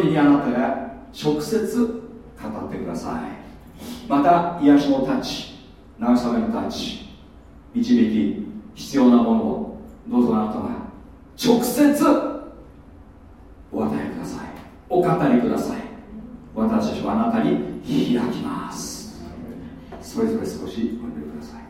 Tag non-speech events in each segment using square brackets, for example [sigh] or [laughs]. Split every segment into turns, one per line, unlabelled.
人にあなたが直接語ってください。また癒しのタッチ慰めのタッチ導き必要なものをどうぞあなたが直接お与えください。お語りください。私たちはあなたに開きます。それぞれ少しお祈りください。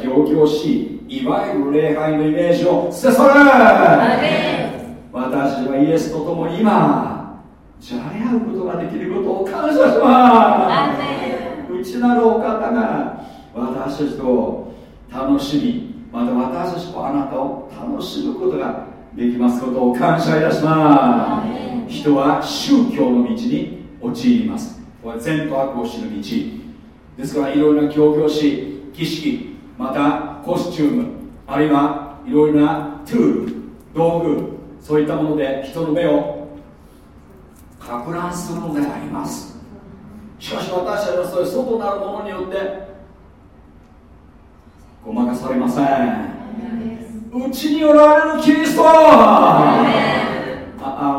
儀式ばった行々しいいわゆる礼拝のイメージを捨て去れ私はイエスと共に今じゃれ合うことができることを感謝します。内なるお方が私たちと楽しみまた私たちとあなたを楽しむことができますことを感謝いたします。人は宗教の道に陥ります。これ善と悪を知る道。ですからいろいろな教教師儀式またコスチュームあるいはいろいろなトゥール道具そういったもので人の目をか乱するのであります。しかし私たちはそういう外なるものによってごまかされません。うちにおられるキリスト。ア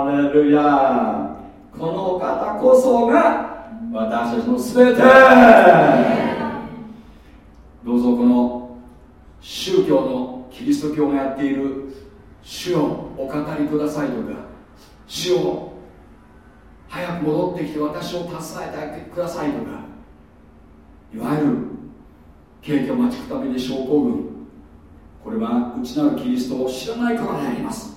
レルヤこの方こそが私たちの全て。どうぞこの宗教のキリスト教がやっている主をお語りくださいとか主を早く戻ってきて私を助えてくださいとかいわゆる景気を待ちくために症候群これは内なるキリストを知らないからであります。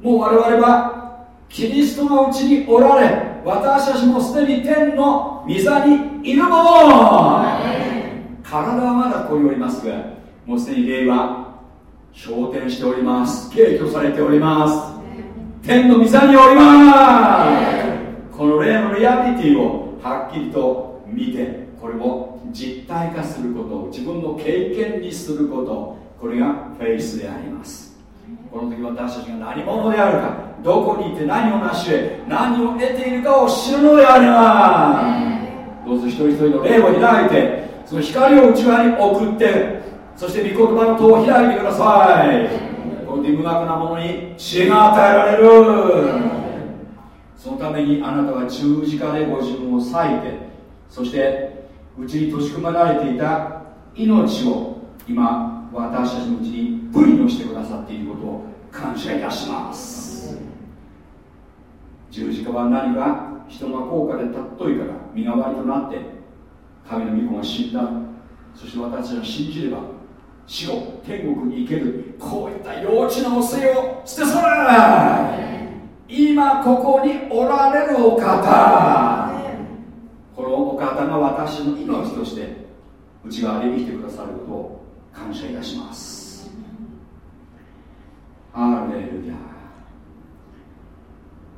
もう我々はキリストがうちにおられ私たちもすでに天の御座にいるもの。体はまだここにおりますがもうすでに霊は昇天しております。敬挙されております。天の御座におります。この霊のリアリティをはっきりと見てこれを実体化すること自分の経験にすることこれがフェイスであります。この時私たちが何者であるかどこにいて何を成し得何を得ているかを知るのであります。どうぞ一人一人の霊を開いてその光を内側に送ってそして御言葉の戸を開いてください。この無学なものに知恵が与えられる。そのためにあなたは十字架でご自分を裂いてそしてうちに閉じ込められていた命を今私たちのうちにブリのしてくださっていることを感謝いたします。十字架は何か人が高価で尊いから身代わりとなって神の御子が死んだ。そして私たちが信じれば死後天国に行ける。こういった幼稚な教えを捨て去れ今ここにおられるお方。このお方が私の命として内側で生きてくださることを感謝いたします。アレルヤ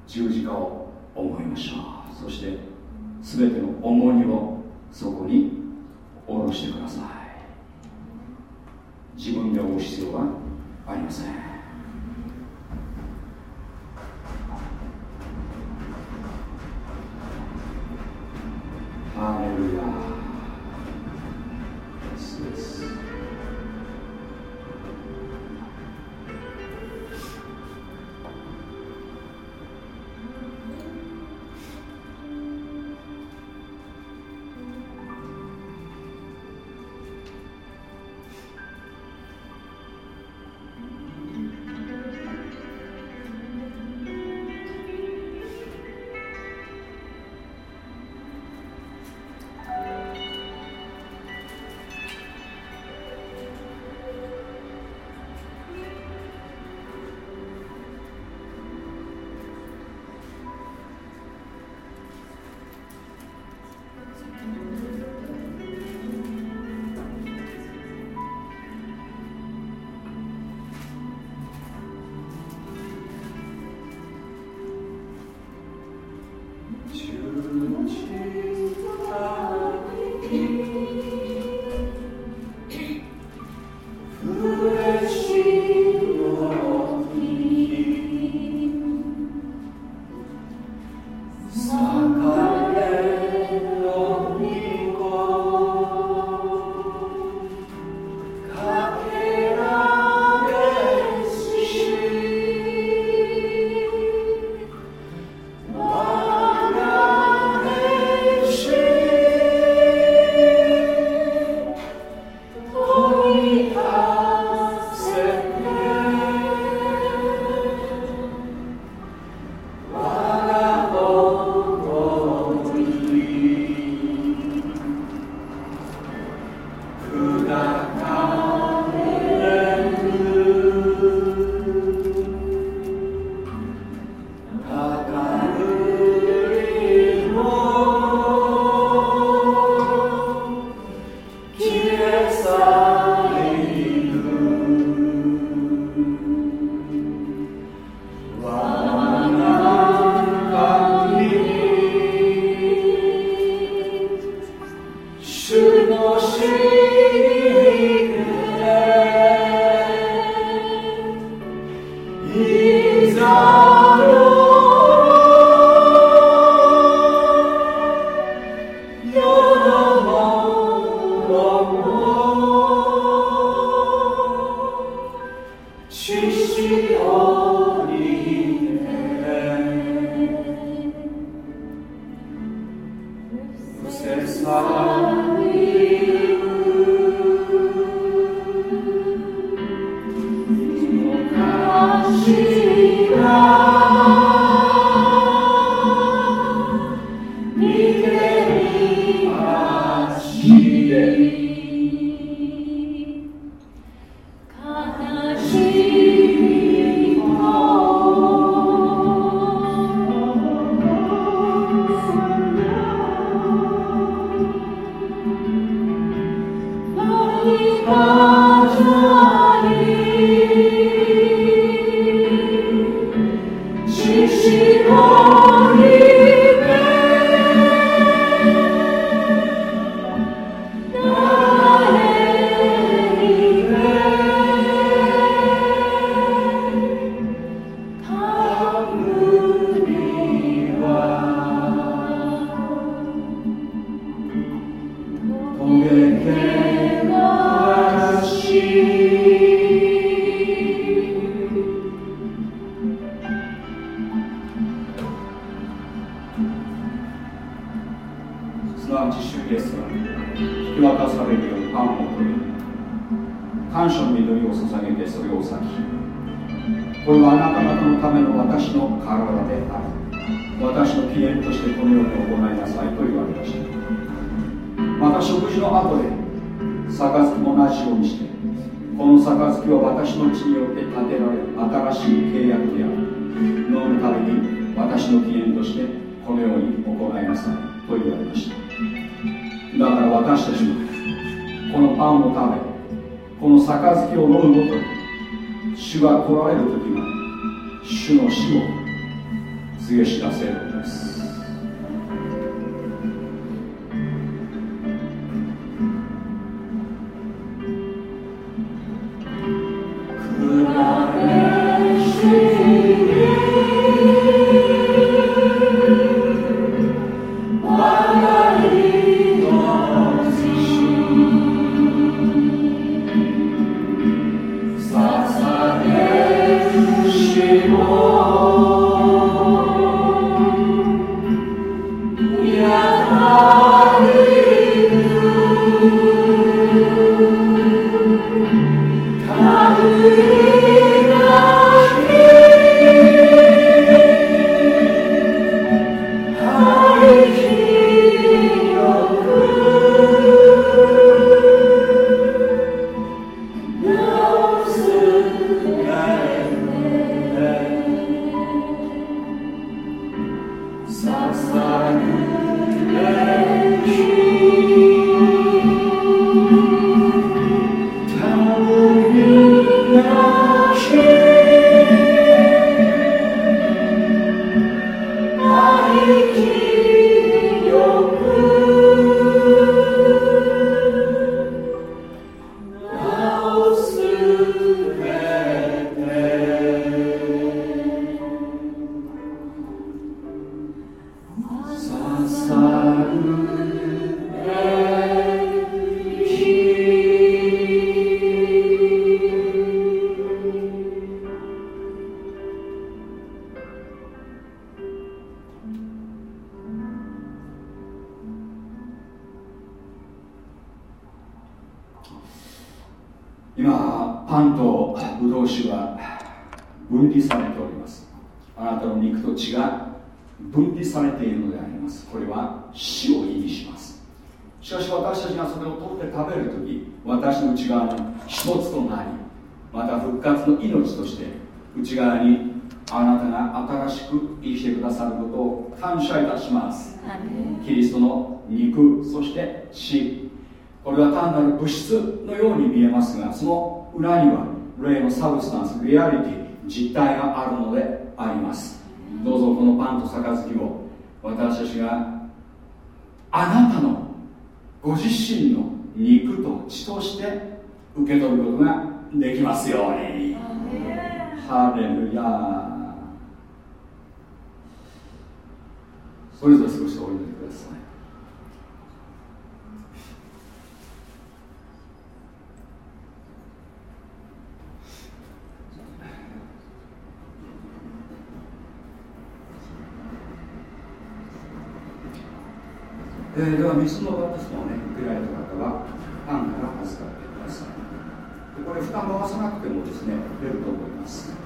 十字架を思いましょう。そして全ての重荷をそこに下ろしてください。自分で追う必要はありません。ハレルヤ。血として受け取ることができますように。ハレルヤそれぞれ少しお祈りください。えー、では水のバプスマね受けられた方は缶から預かってください。でこれ蓋回さなくてもですね出ると思います。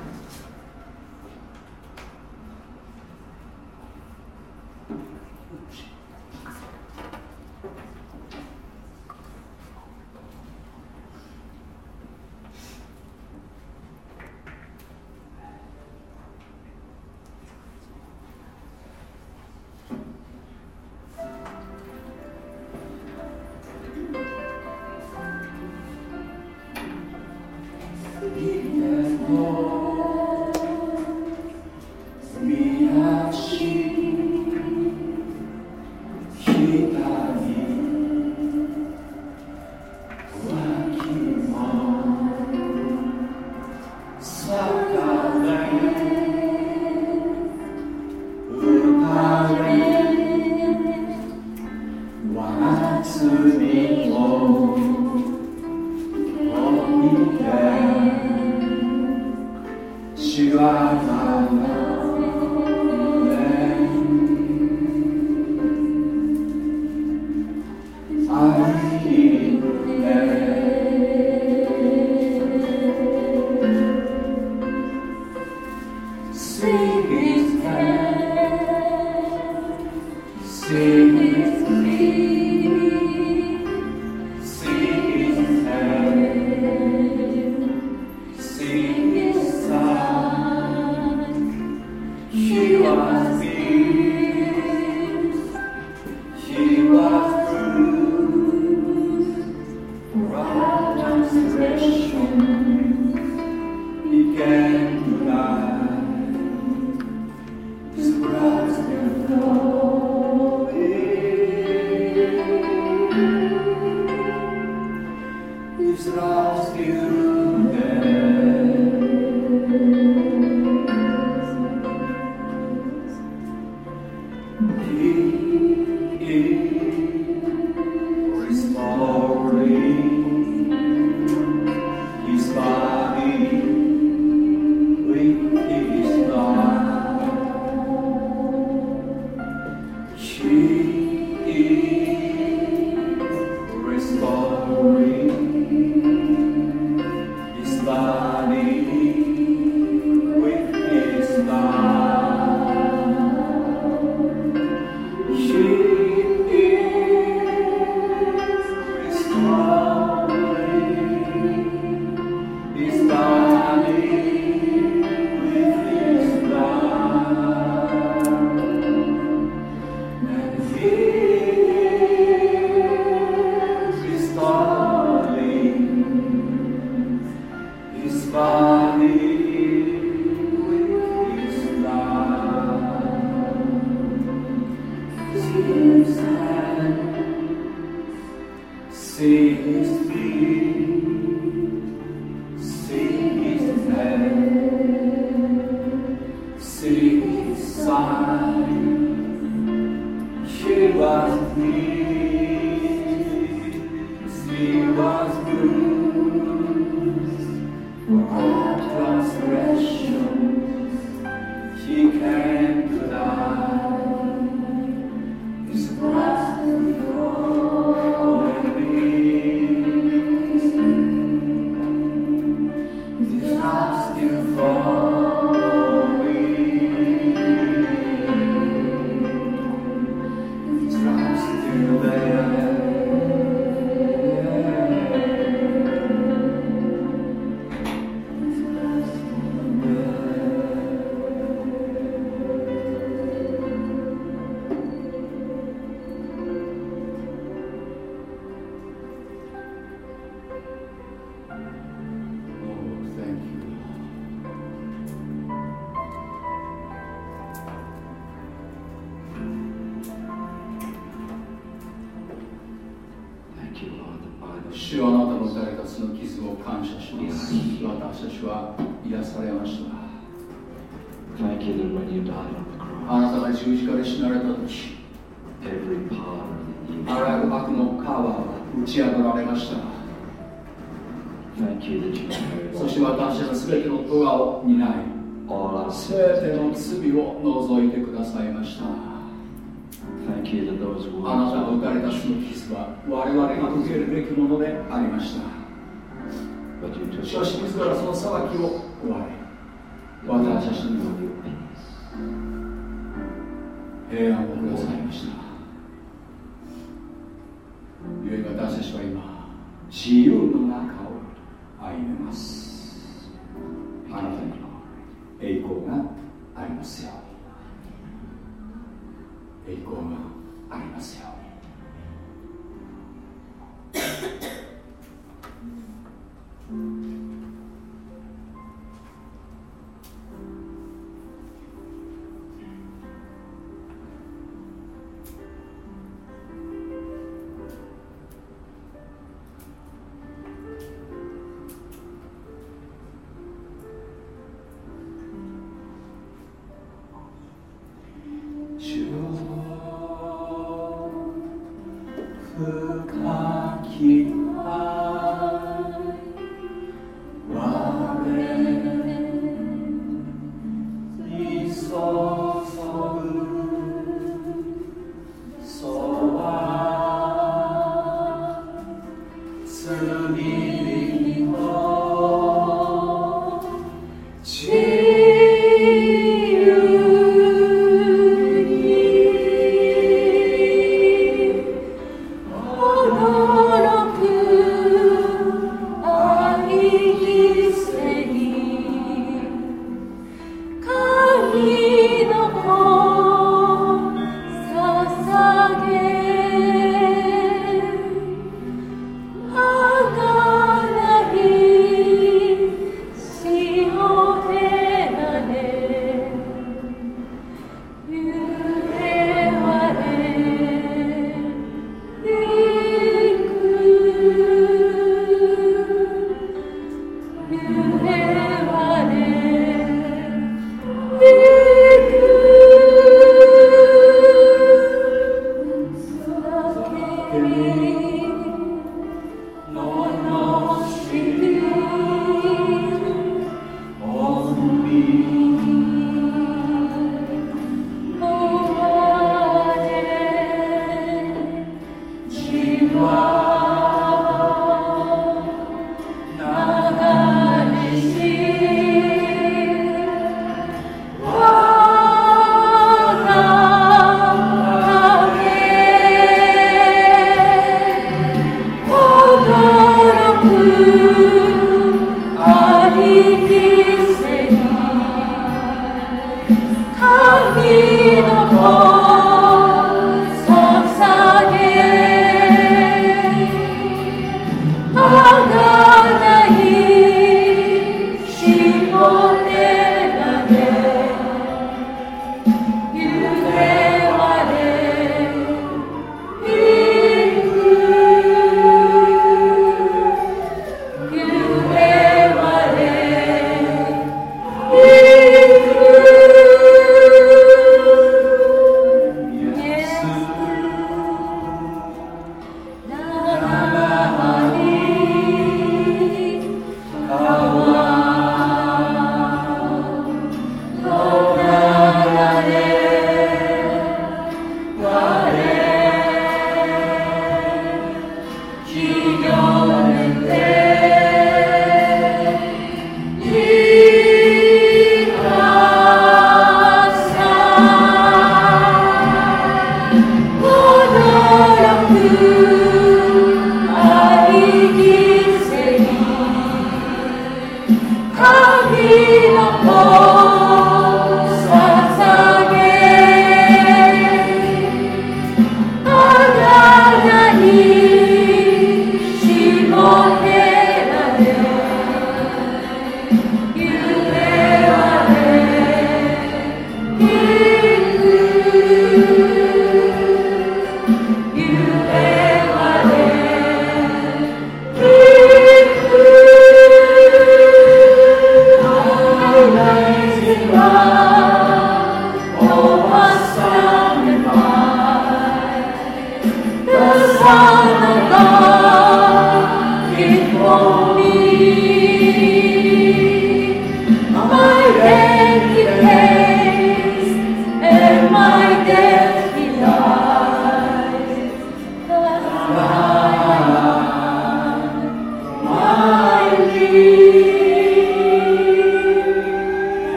平安をください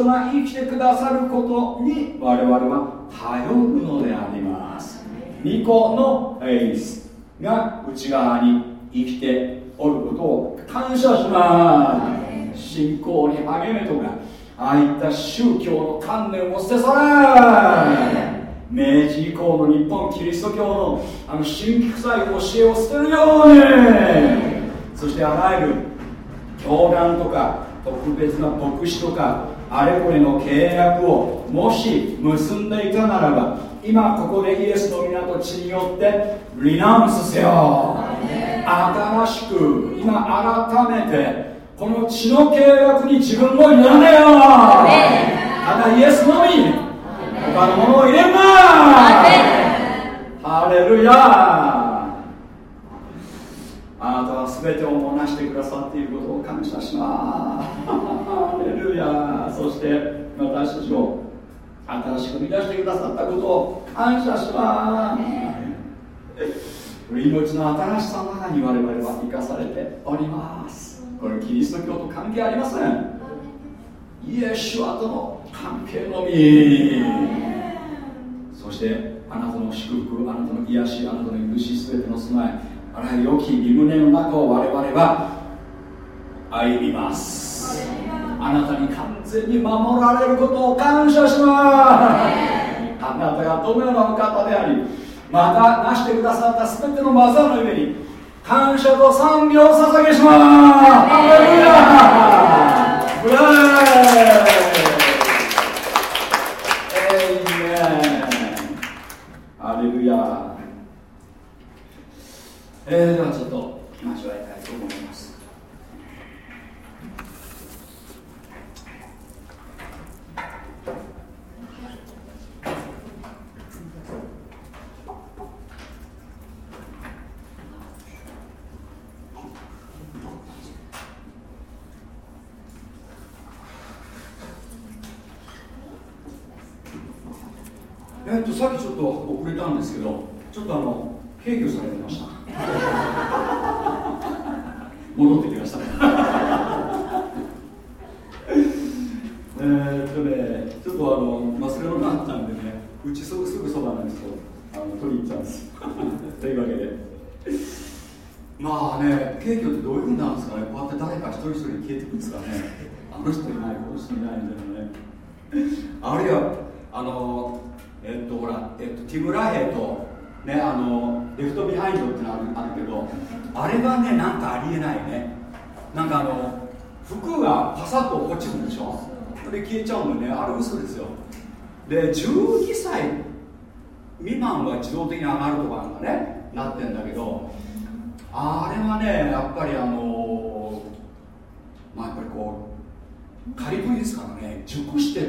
トが生きてくださることに我々は頼るのであります。巫女のフェイスが内側に生きておることを感謝します。信仰に励めとかああいった宗教の観念を捨て去れ明治以降の日本キリスト教のあの神秘臭い教えを捨てるようにそしてあらゆる教団とか特別な牧師とかあれこれの契約をもし結んでいたならば今ここでイエスの皆と血によってリナウンスせよ。新しく今改めてこの血の契約に自分を委ねよ。ただイエスのみ他のものを入れるな。ハレルヤあなたは全てをもなしてくださっていることを感謝します。ハレルヤそして私たちを新しく生み出してくださったことを感謝します命の新しさの中に我々は生かされておりますこれキリスト教と関係ありませんイエシュアとの関係のみそしてあなたの祝福あなたの癒しあなたの許し全ての備えあらゆる良き身胸の中を我々は歩みます。あなたに完全に守られることを感謝します。あなたがどのようなお方でありまたなしてくださった全ての技の上に感謝と賛美を捧げします。ハレルヤブレハレルヤえー、ではちょっと交わりたいと思いますえっとさっきちょっと遅れたんですけどちょっとあの軽挙されてました戻ってきましたえっとねちょっとあの忘れ物があったんでねうちすぐすぐそばなんですよあの取り入っちゃうんですというわけでまあね軽挙ってどういうふうになるんですかねこうやって誰か一人一人消えていくんですかねあの人いないこの人いないみたいなねあるいはあのえっとほら、えっと、ティム・ラヘイと、ね、あの Left Behind ってのあるあるけどあれがねなんかありえないね。なんかあの服がパサッと落ちるんでしょ。それ消えちゃうんだよね。あれ嘘ですよ。で12歳未満は自動的に上がるとかなんかねなってんだけどあれはねやっぱりあのまあやっぱりこう仮リですからね熟してる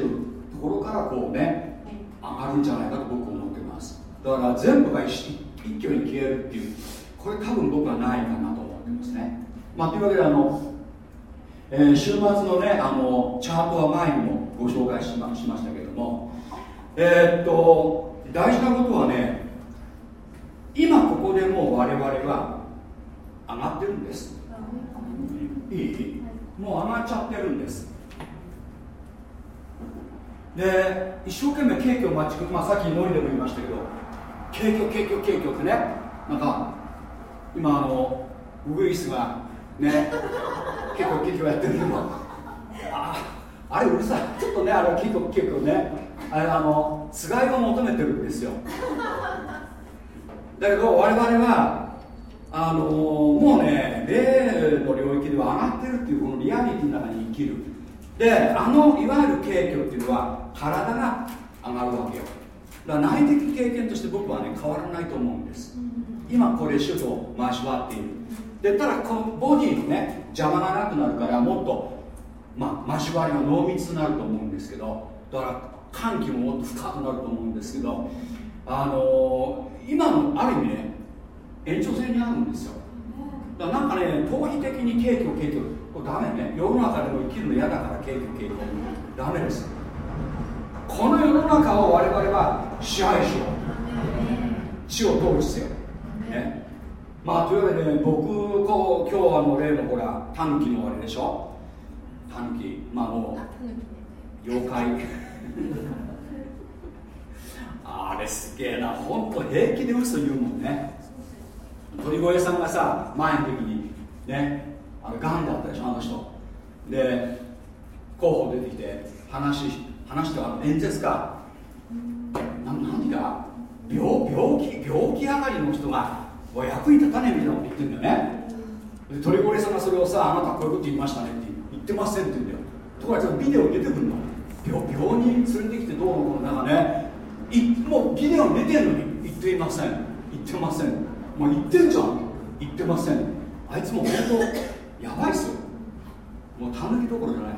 ところからこうね上がるんじゃないかと僕は思ってます。だから全部が一一挙に消えるっていうこれ多分僕はないかなと思ってますね、まあ、というわけであの、えー、週末のねあのチャートは前にもご紹介しましましたけどもえー、っと大事なことはね今ここでもう我々は上がってるんです。いい？もう上がっちゃってるんですで一生懸命景気を待ちく、まあ、さっきノリでも言いましたけど景気景気景気ってねなんか今あのウグイスがね結構景気をやってるけどああれうるさい。ちょっとねあれ結構結構ねあれあのつがいを求めてるんですよ。だけど我々はあのもうね霊の領域では上がってるっていうこのリアリティの中に生きる。であのいわゆる景挙っていうのは体が上がるわけよ。だから内的経験として僕はね変わらないと思うんです。今これ主と交わっているでただこのボディのね邪魔がなくなるからもっと、まあ、交わりが濃密になると思うんですけどだから歓喜ももっと深くなると思うんですけどあのー、今のある意味ね延長線にあるんですよ。だからなんかね逃避的に景気を景気をこれダメね世の中でも生きるの嫌だから景気を景気をダメですこの世の中を我々は支配しよう地を通る必要ね。まあというわけで、ね、僕こう今日あの例のほらタヌキのあれでしょ。タヌキまあもう妖怪。あれすげえな。本当平気で嘘言うもんね。鳥越さんがさ前の時にねあのガンだったでしょあの人。で候補出てきて話話してあの演説か。何が？病病気病気上がりの人が役に立たねえみたいなこと言ってんだよね。で鳥越さんがそれをさあなたこういうこと言いましたねって言ってませんって言うんだよ。ところがビデオ出てくるの？病病人連れてきてどうのこうのなんかね。いもうビデオ出てるのに。言っていません。言ってません。もう言ってんじゃん。言ってません。あいつも本当やばいっすよ。もうたぬきどころじゃない。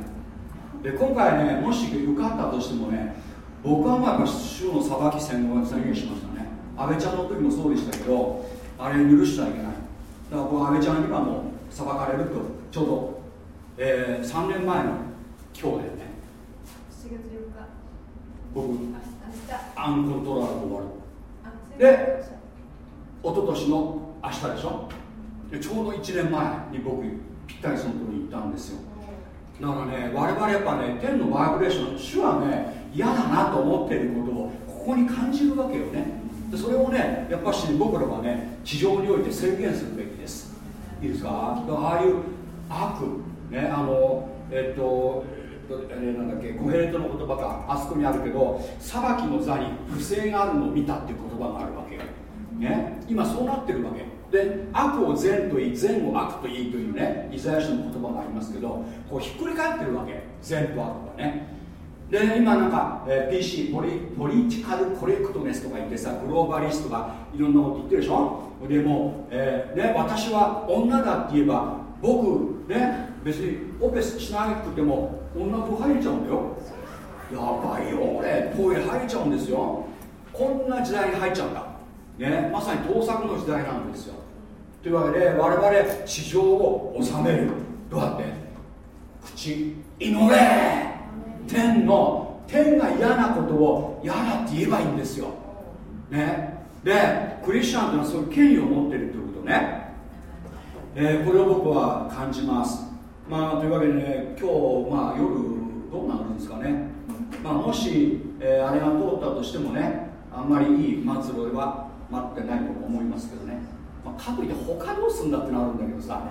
で今回ねもし受かったとしてもね僕はまあやっぱ主の裁き宣言宣言しましたね。安倍ちゃんの時もそうでしたけどあれ許しちゃいけない。だから僕安倍ちゃん今も裁かれるとちょうど、えー、3年前の今日だよね。
7月4日。
僕アンコントローラーで終わる。で一昨年の明日でしょ？でちょうど1年前に僕ぴったりその時に行ったんですよだからね我々やっぱね天のバイブレーション主はね嫌だなと思っていることをここに感じるわけよね。でそれをねやっぱし僕らはね地上において宣言するべきです。いいですか？ああいう悪ねあのえっとえー、なんだっけコヘレトの言葉かあそこにあるけど裁きの座に不正があるのを見たっていう言葉があるわけよ、ね、今そうなってるわけ。で悪を善と言い善を悪と言いというねイザヤ書の言葉がありますけどこうひっくり返ってるわけ。善と悪はね。で今なんか、えー、PC ポリポリティカルコレクトネスとか言ってさグローバリストがいろんなこと言ってるでしょ？でも、えーね、私は女だって言えば僕ね別にオペしなくても女と入れちゃうんだよ。やばいよ俺。トイレ入れちゃうんですよ。こんな時代に入っちゃうんだ。ねまさに盗作の時代なんですよ。というわけで我々地上を治めるどうやって口祈れ。天の天が嫌なことを嫌だって言えばいいんですよ。ね。でクリスチャンというのはそういう権威を持っているということね、えー、これを僕は感じます。まあというわけでね今日、まあ、夜どうなるんですかね、まあ、もし、えー、あれが通ったとしてもねあんまりいい末路では待ってないと思いますけどね、まあ、かといって他どうするんだってなるんだけどさ。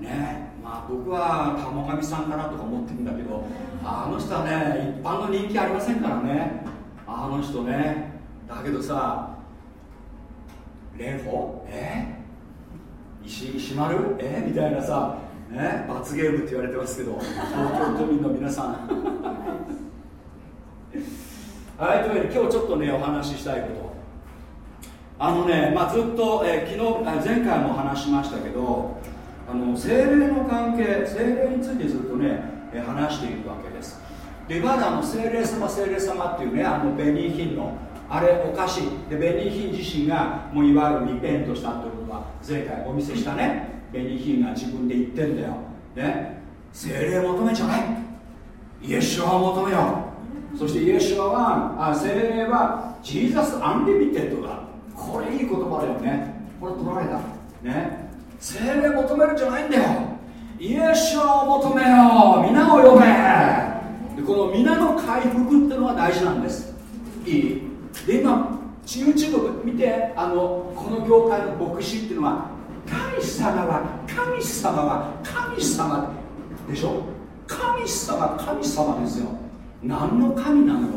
ねまあ僕は玉神さんかなとか思ってるんだけどあの人はね一般の人気ありませんからね。あの人ねだけどさ蓮舫？え？石石丸？え？みたいなさね、罰ゲームって言われてますけど東京都民の皆さん。[laughs] はいというわけで今日ちょっとねお話ししたいことあのね、まあ、ずっと、えー、昨日前回も話しましたけどあの精霊の関係精霊についてずっとね、え、話しているわけです。でまだあの精霊様精霊様っていうねあのベニーヒンのあれおかしいでベニーヒン自身がもういわゆるリペントしたということは前回お見せしたね。ベニヒンが自分で言ってんだよ。ね。精霊求めちゃない。イエシュアを求めよそしてイエシュアはあ聖霊は Jesus Unlimited だ。これいい言葉だよね。これ取られた。ね。聖霊求めるんじゃないんだよ。イエシュアを求めよ御名を呼べ。でこの御名の回復っていうのは大事なんです。いい。で今 YouTube 見てあのこの業界の牧師っていうのは神様は神様は神様でしょ？神様神様ですよ。何の神なの？よ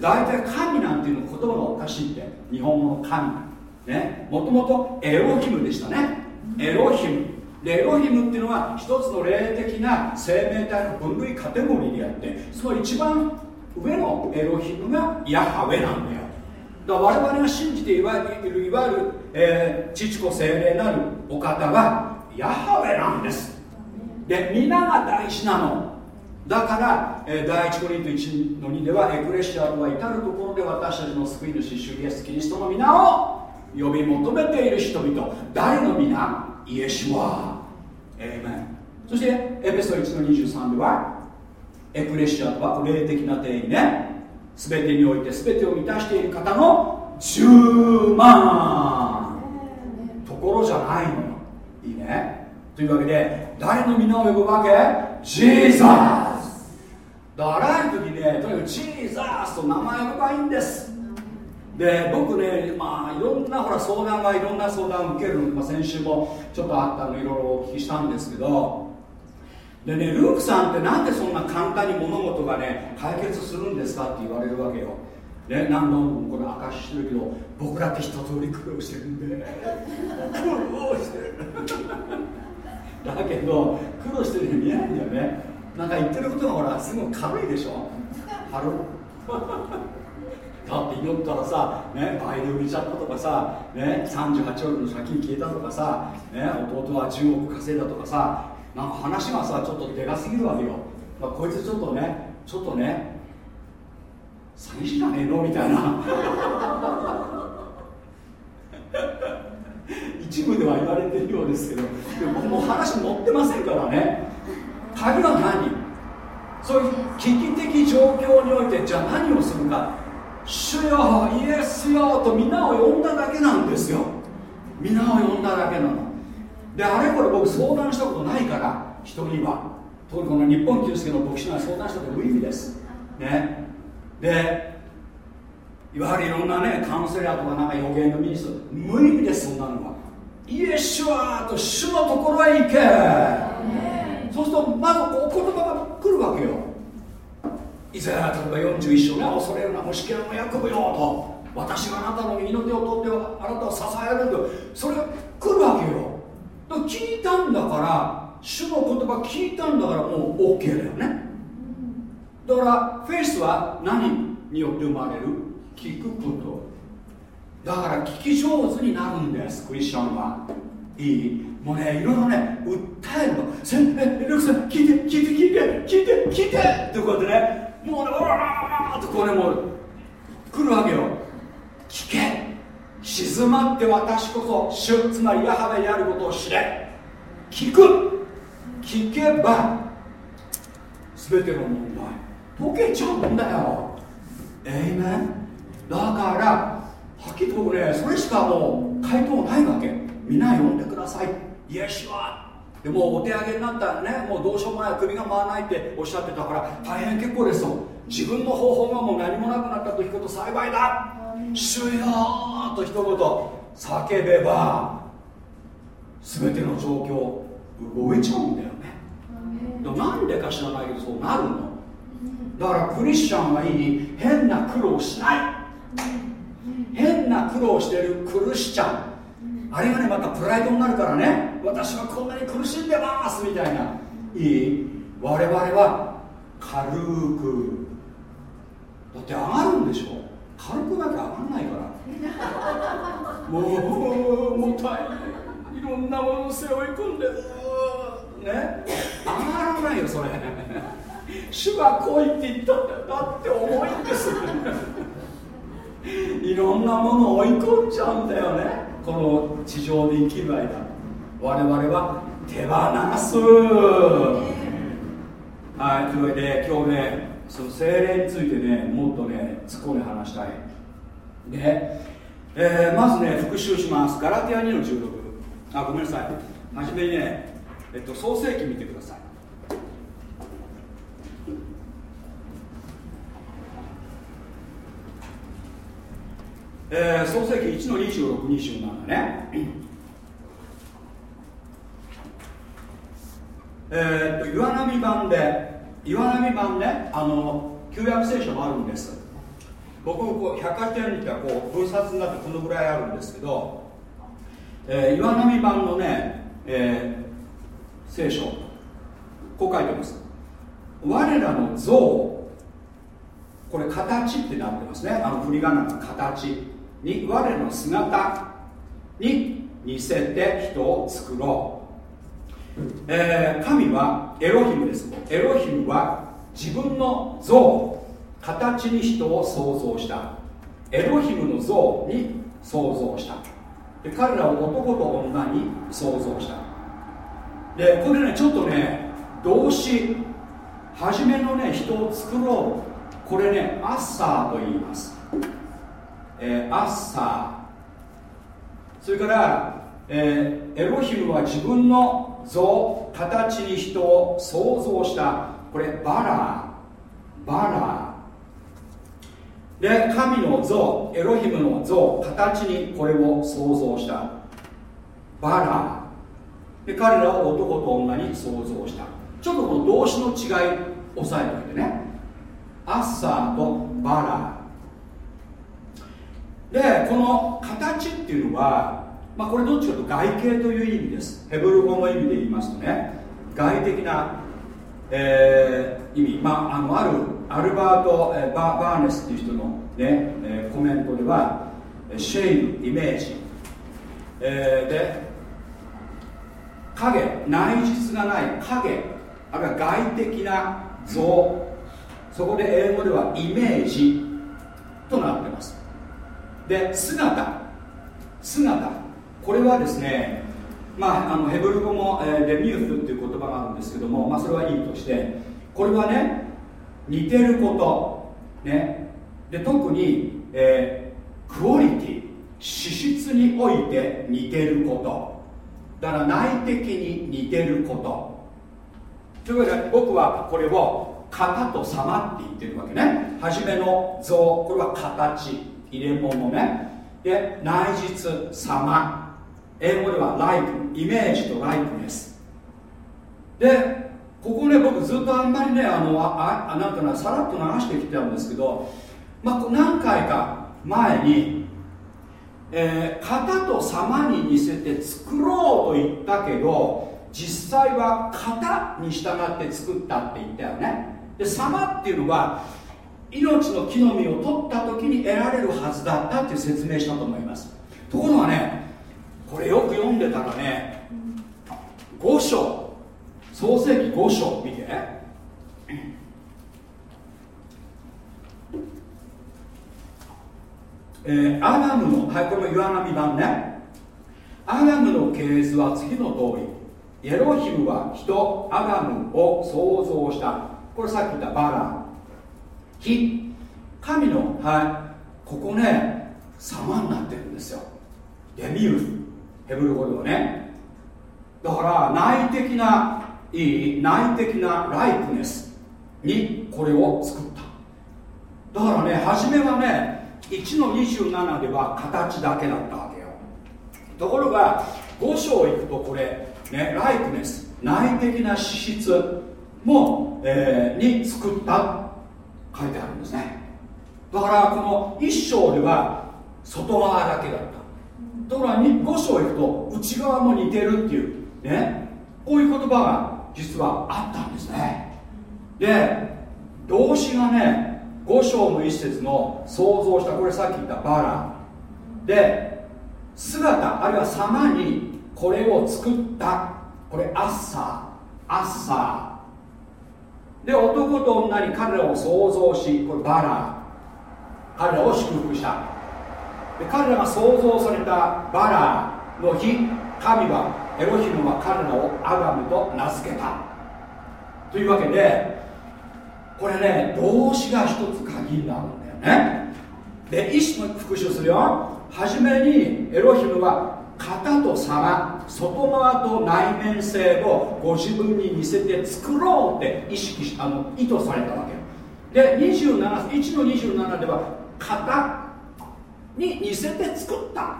大体神なんていうの言葉がおかしいって。日本語の神ね。もともとエロヒムでしたね。エロヒム。でエロヒムっていうのは一つの霊的な生命体の分類カテゴリーであってその一番上のエロヒムがヤハウェなんだよ。だから我々が信じていわゆるいわゆる、えー、父子精霊なるお方はヤハウェなんです。で皆が大事なのだから、えー、第一コリント1の2ではエクレシアとは至るところで私たちの救い主主イエスキリストの皆を呼び求めている人々。誰の皆？イエシュワエイメンそしてエペソ1の23ではエクレシアとは霊的な定義ね。全てにおいて全てを満たしている方の10万。ところじゃないの。よいいね。というわけで誰の皆を呼ぶわけ？ジーザスだからある時ねとにかくジーザスと名前を呼べばいいんです。で僕ねまあいろんなほら相談がいろんな相談を受けるの、まあ、先週もちょっとあったのいろいろお聞きしたんですけど。でねルークさんってなんでそんな簡単に物事がね解決するんですかって言われるわけよ。ね、何度もこれ証ししてるけど僕らって一通り苦労してるんで。苦労してる。だけど苦労してるように見えないんだよね。なんか言ってることがほらすごい軽いでしょ？軽だって祈ったらさ、ね、倍で売れちゃったとかさ、ね、38億の借金消えたとかさ、ね、弟は10億稼いだとかさなんか話がさちょっとでかすぎるわけよ、まあ、こいつちょっとねちょっとね詐欺師じゃねえの？みたいな。一部では言われてるようですけどでももう話持ってませんからね。鍵は何？そういう危機的状況においてじゃあ何をするか。主よイエスよと皆を呼んだだけなんですよ。皆を呼んだだけなの。であれこれ僕相談したことないから人には。特にこの日本旧介の牧師が相談したって無意味です。ね。でいわゆるいろんなねカウンセラーとかなんか予言のミニスト無意味ですそんなのは。イエシュアと主のところへ行け。そうするとまずお言葉が来るわけよ。いざ例えば41章ね恐れるなもしけの役ぶよと。私があなたの右の手を取ってあなたを支えるんだそれが来るわけよ。だから聞いたんだから主の言葉聞いたんだからもう OK だよね。だからフェイスは何によって生まれる？聞くこと。だから聞き上手になるんですクリスチャンは。いい？もうねいろいろね訴えるの「せんえルクさん聞いて聞いて聞いて聞いて聞いて」ってこうやってねもうねおらーっとこうねもう来るわけよ。聞け。静まって私こそ主つまりヤハベであることを知れ。聞く。聞けば全ての問題。解けちゃうんだよ。えいめんだからはっきりとねそれしかもう回答ないわけ。皆呼んでください。イエスはでもお手上げになったらねもうどうしようもない首が回らないっておっしゃってたから大変結構ですと自分の方法がもう何もなくなったということ幸いだ。主よと一言。叫べば全ての状況動いちゃうんだよね。なんでか知らないけどそうなるの？だからクリスチャンはいい。変な苦労しない。変な苦労してるクリスチャンあれがねまたプライドになるからね。私はこんなに苦しんでますみたいな。いい？我々は軽く。だって上がるんでしょ？軽くなきゃ上がんないから。もうもう大変い。いろんなものを背負い込んで。ね？上がらないよそれ。主が来いって言ったんだよだって重いんです。[laughs] いろんなものを追い込んじゃうんだよね。この地上で生きる間。我々は手放す。はいというわけで今日ねその精霊についてねもっとね突っ込んで話したい。で、えー、まずね復習します。ガラティア2の16あごめんなさい。初めにねえっと創世記見てくださいえー、創世記1の2627ね。えー、っと岩波版で岩波版ねあの旧約聖書もあるんです。僕こう百貨店に行ったらこう分冊になってこのぐらいあるんですけど、えー、岩波版のね、えー、聖書こう書いてます。我らの像これ形ってなってますね。あの振り仮名の形。に我の姿に似せて人を作ろう、えー、神はエロヒムです。エロヒムは自分の像形に人を創造した。エロヒムの像に創造した。で彼らを男と女に創造した。でこれねちょっとね動詞初めのね人を作ろう。これねアッサーと言います、えー、アッサーそれから、えー、エロヒムは自分の像形に人を創造した。これバラ。ーバラ。ーで神の像エロヒムの像形にこれを創造した。バラ。ーで彼らを男と女に創造した。ちょっとこの動詞の違い押さえておいてね。アッサーとバラ。ーでこの形っていうのはまあこれどっちかと外形という意味です。ヘブル語の意味で言いますとね外的なえー、意味、まあ、あのあるアルバート・えー、ババーネスっていう人のね、えー、コメントではシェイムイメージ、えー、で影内実がない影あるいは外的な像。そこで英語ではイメージとなってます。で姿。姿。これはですねまあ、あのヘブル語も、えー、レミューフっていう言葉があるんですけども、まあ、それはいいとしてこれはね似てること。ね。で特に、えー、クオリティ。資質において似てること。だから内的に似てること。というわけで僕はこれを型と様って言ってるわけね。初めの像。これは形。入れ物ね。で内実様。英語ではライクイメージとライクネスでここね僕ずっとあんまりねあのああなんかなさらっと流してきてたんですけど、まあ、何回か前に、えー、型と様に似せて作ろうと言ったけど実際は型に従って作ったって言ったよね。で様っていうのは命の木の実を取った時に得られるはずだったっていう説明したと思います。ところがねこれよく読んでたらね5章創世記5章見て。えー、アダムのはいこれも岩波版ね。アダムの系図は次の通りエロヒムは人アダムを創造した。これさっき言ったバラ火神のはい。ここね様になってるんですよ。デミウスヘブル語ではね。だから内的ないい内的なライクネスにこれを作った。だからね初めはね1の27では形だけだったわけよ。ところが5章いくとこれねライクネス内的な資質も、えー、に作った。書いてあるんですね。だからこの1章では外側だけだった。ところが5章行くと内側も似てるっていうね。こういう言葉が実はあったんですね。で動詞がね5章の一節の想像したこれさっき言ったバラ。で姿あるいは様にこれを作った。これアッサー。アッサー。で男と女に彼らを創造しこれバラ彼らを祝福した。で彼らが創造されたバラの日神はエロヒムは彼らをアガムと名付けた。というわけでこれね動詞が一つ鍵になるんだよね。で意思の復習するよ。初めにエロヒムは型と皿外側と内面性をご自分に似せて作ろうって意識しあの意図されたわけで27 1の27では型に似せて作った。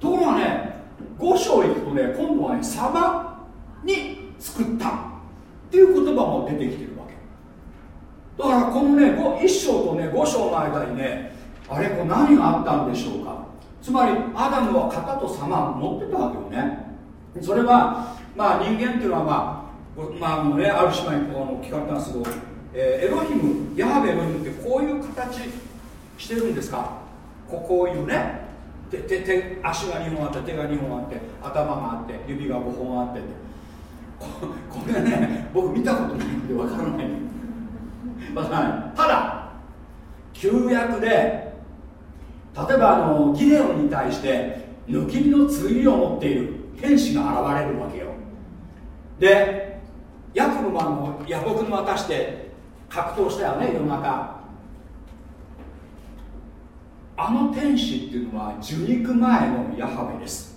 ところがね5章いくとね今度はね様に作った。っていう言葉も出てきてるわけ。だからこのね1章とね5章の間にねあれこれ何があったんでしょうか。つまりアダムは型と様を持ってたわけよね。それはまあ人間っていうのはまあまああのねある姉妹の聞かれたんですけど、えー、エロヒムヤハベエロヒムってこういう形してるんですか？ここういうね。手手足が2本あって手が2本あって頭があって指が5本あってここれね僕見たことないのでわからない。わからない。ただ旧約で例えばあのギデオンに対して抜き身の剣を持っている天使が現れるわけよ。でヤコブもあの野木に渡して格闘したよね夜中。あの天使っていうのは受肉前のヤハベです。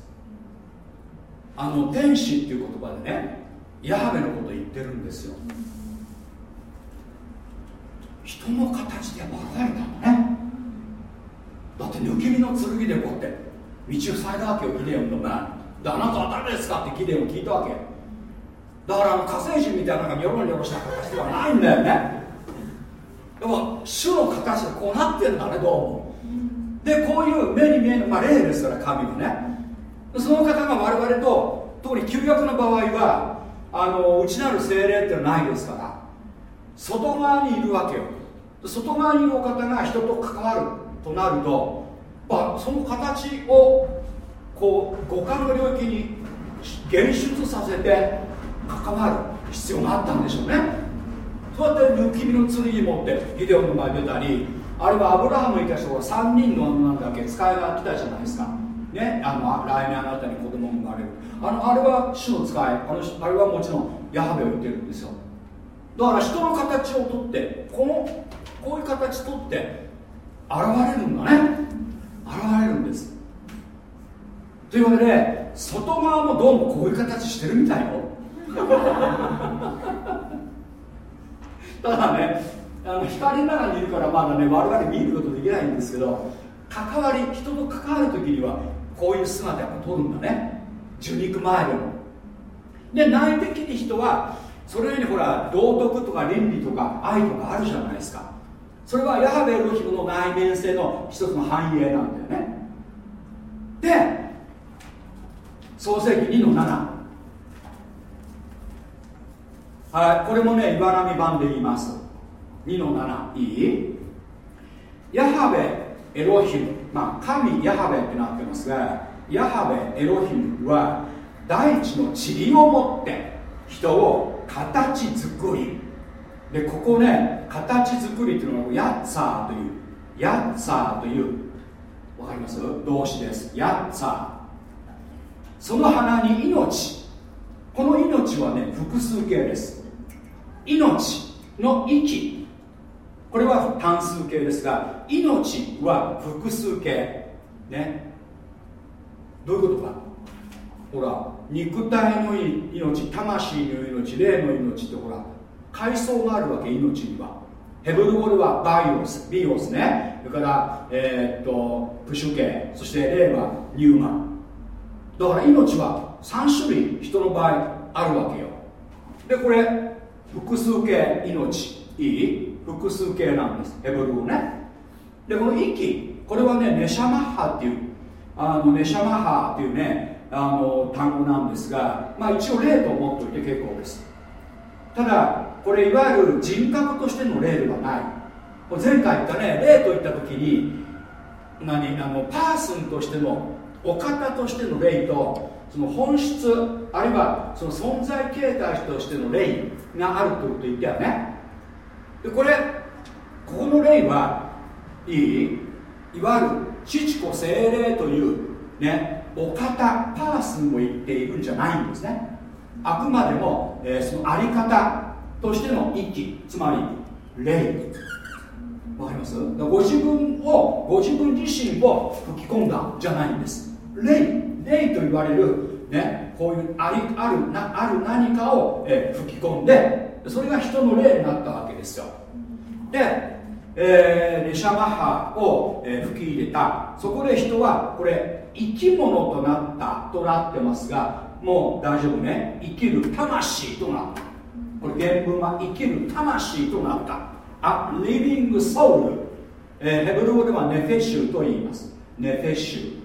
あの天使っていう言葉でねヤハベのこと言ってるんですよ。人の形で現れたんだね。抜き身の剣でこうって道を塞いだわけよギデオンの前。であなたは誰ですかってギデオン聞いたわけ。だからあの火星人みたいなのがニョロニョロした形ではないんだよね。でも主の形がこうなってんだねどうも。でこういう目に見える、まあ、霊ですから神はね。その方が我々と特に旧約の場合はあの内なる精霊ってのはないですから外側にいるわけよ。外側にいるお方が人と関わるとなると、まあ、その形をこう五感の領域に現出させて関わる必要があったんでしょうね。そうやって抜き身の剣持ってヒデオンの前出たりあるいはアブラハムに対して3人のなんだっけ使いが来たじゃないですか。ねあの来年あなたに子供が生まれる。あのあれは主の使いあのあれはもちろんヤハベを言ってるんですよ。だから人の形をとってこのこういう形とって現れるんだね。現れるんです。というわけで外側もどうもこういう形してるみたいよ。ただねあの光の中にいるからまだね我々見ることできないんですけど関わり人と関わる時にはこういう姿やっぱ取るんだね。受肉前でも。で内的に人はそれよりほら道徳とか倫理とか愛とかあるじゃないですか。それはヤハベエロヒムの内面性の一つの繁栄なんだよね。で創世記2の7はいこれもね岩波版で言います。2の7いい。ヤハベエロヒム。まあ神ヤハベってなってますがヤハベエロヒムは大地の塵を持って人を形作り。でここね形作りっていうのはヤッツァーというヤッツァーというわかります？動詞です。ヤッツァー。その花に命。この命はね複数形です。命の息これは単数形ですが命は複数形。ね。どういうことか？ほら肉体の命魂の命霊の命ってほら階層があるわけ命には。ヘブル語ではバイオスビオスね。それからえー、っとプシュ系そして霊はニューマン。だから命は3種類人の場合あるわけよ。でこれ複数形命。いい？複数形なんです。ヘブル語ね。でこの息これはねネシャマッハっていうあのネシャマッハっていうねあの単語なんですが、まあ、一応例と思っておいて結構です。ただこれいわゆる人格としての例ではない。前回言ったね例と言った時に何あのパーソンとしてのお方としての霊とその本質あるいはその存在形態としての霊があるということ言ったよね。でこれここの霊はいい？いわゆる父子精霊というねお方パーソンを言っているんじゃないんですね。あくまでも、えー、そのあり方としての一気つまり霊わかります？ご自分をご自分自身を吹き込んだじゃないんです。霊霊と言われる、ね、こういうありあるなある何かを、えー、吹き込んでそれが人の霊になったわけですよ。で、えー、レシャマハを、えー、吹き入れた。そこで人はこれ生き物となったとなってますがもう大丈夫ね。生きる魂となった。これ原文は生きる魂となった。A living soul、えー、ヘブル語ではネフェシュと言います。ネフェシ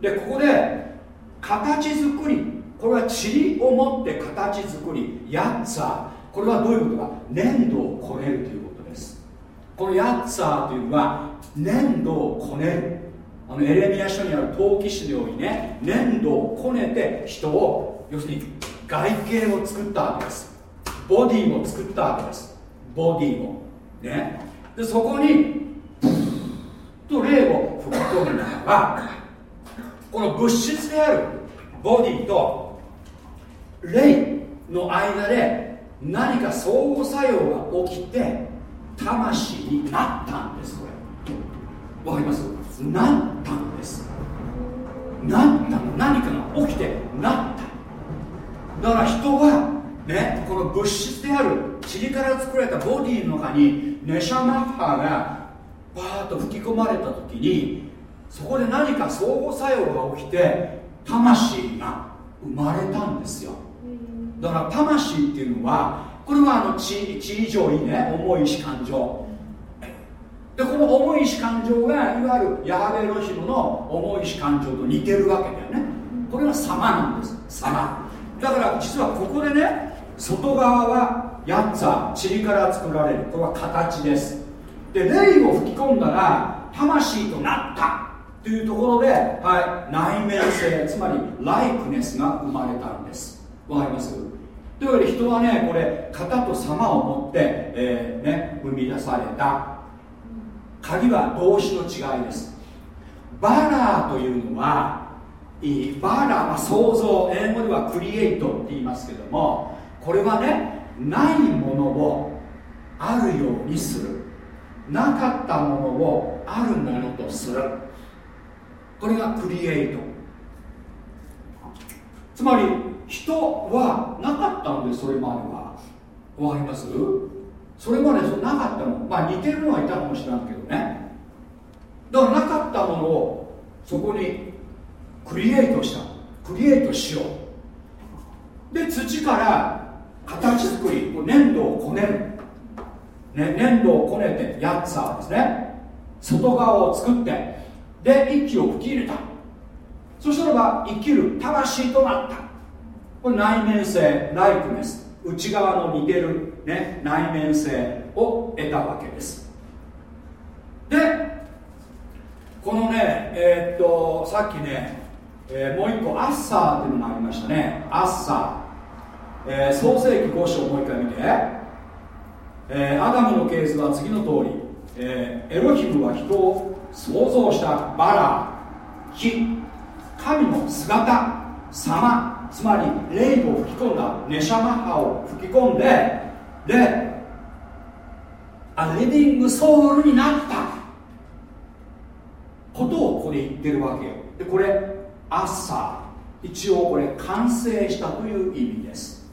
ュ。でここで形作り。これは塵を持って形作り。ヤッツァー。これはどういうことか。粘土をこねるということです。このヤッツァーというのは粘土をこねる。あのエレミア書にある陶器師のようにね粘土をこねて人を要するに外形を作ったわけです。ボディを作ったわけです。ボディを。ね。でそこにと霊を吹き込むならばこの物質であるボディと霊の間で何か相互作用が起きて魂になったんですこれ。わかります？なったんです。なったの。何かが起きてなった。だから人はねこの物質である塵から作られたボディの中にネシャマッハがバーッと吹き込まれた時にそこで何か相互作用が起きて魂が生まれたんですよ。だから魂っていうのはこれはあの地地以上にね重い意志感情。でこの重い意志感情がいわゆるヤハベロヒムの重い意志感情と似てるわけだよね。これが様なんです。様。だから実はここでね外側はヤッツァ塵から作られる。これは形です。で霊を吹き込んだら魂となった。というところで、はい、内面性つまりライクネスが生まれたんです。わかります？というわけで人はねこれ型と様を持って、えー、ね、生み出された。鍵は動詞の違いです。バラーというのはいいバラー、まあ、創造英語ではクリエイトって言いますけどもこれはねないものをあるようにする。なかったものをあるものとする。これがクリエイト。つまり人はなかったんでそれまでは。わかります？それまでそなかったの。まあ似てるのはいたかもしれないけどね。だからなかったものをそこにクリエイトした。クリエイトしよう。で土から形作り粘土をこねる、ね、粘土をこねてヤッツァーですね。外側を作ってで息を吹き入れた。そしたらば生きる魂となった。これ内面性ライクネス。内側の似てる、ね、内面性を得たわけです。でこのねえー、っとさっきね、えー、もう一個アッサーっていうのがありましたね。アッサー、えー、創世紀5章もう一回見て、え、アダムのケースは次の通り、え、エロヒムは人を創造したバラ。火。神の姿。様。つまり霊を吹き込んだ。ネシャマッハを吹き込んででアリビングソウルになったことをここで言ってるわけよ。でこれ朝一応これ完成したという意味です。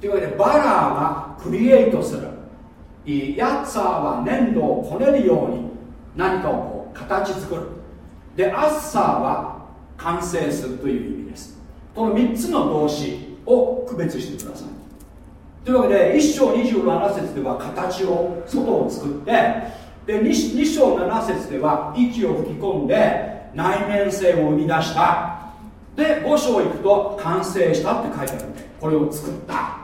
というわけでバラーはクリエイトする。ヤッツァーは粘土をこねるように何かをこう形作る。でアッサーは完成するという意味です。この3つの動詞を区別してください。というわけで1章27節では形を外を作ってで 2, 2章7節では息を吹き込んで内面性を生み出した。で5章行くと完成したって書いてあるんでこれを作った。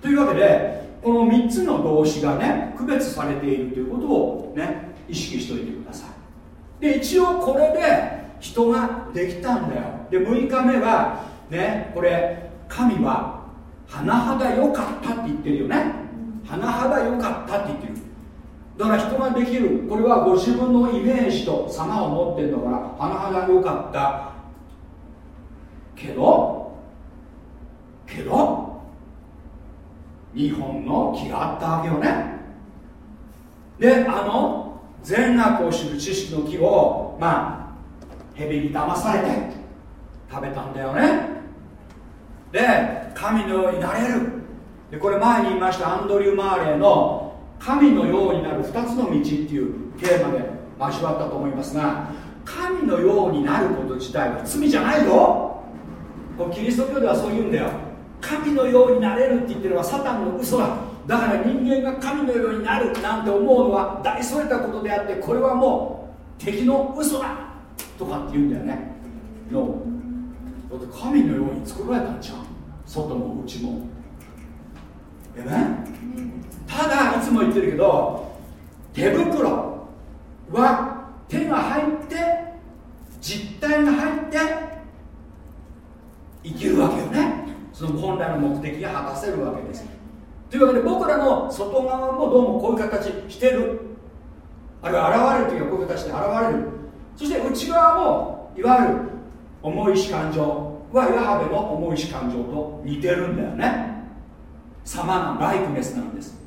というわけでこの3つの動詞がね区別されているということをね意識しておいてください。で一応これで人ができたんだよ。で6日目はねこれ神は甚だ良かったって言ってるよね甚だ良かったって言ってる。だから人ができる。これはご自分のイメージと様を持ってるんだから甚だ良かったけどけど日本の気があったわけよね。であの善悪を知る知識の木をまあ蛇に騙されて食べたんだよね。で神のようになれる。でこれ前に言いましたアンドリュー・マーレーの神のようになる2つの道っていうテーマで交わったと思いますが神のようになること自体は罪じゃないよ。こキリスト教ではそう言うんだよ。神のようになれるって言ってるのはサタンの嘘だ。だから人間が神のようになるなんて思うのは大それたことであってこれはもう敵の嘘だとかって言うんだよね。のって神のように作られたんじゃん。外も内も。えねただいつも言ってるけど手袋は手が入って実体が入って生きるわけよね。その本来の目的が果たせるわけです。というわけで僕らの外側もどうもこういう形してる。あるいは現れる時はこういう形で現れる。そして内側もいわゆる重い意志感情。はヤハベの重い意志感情と似てるんだよね。様なライクネスなんです。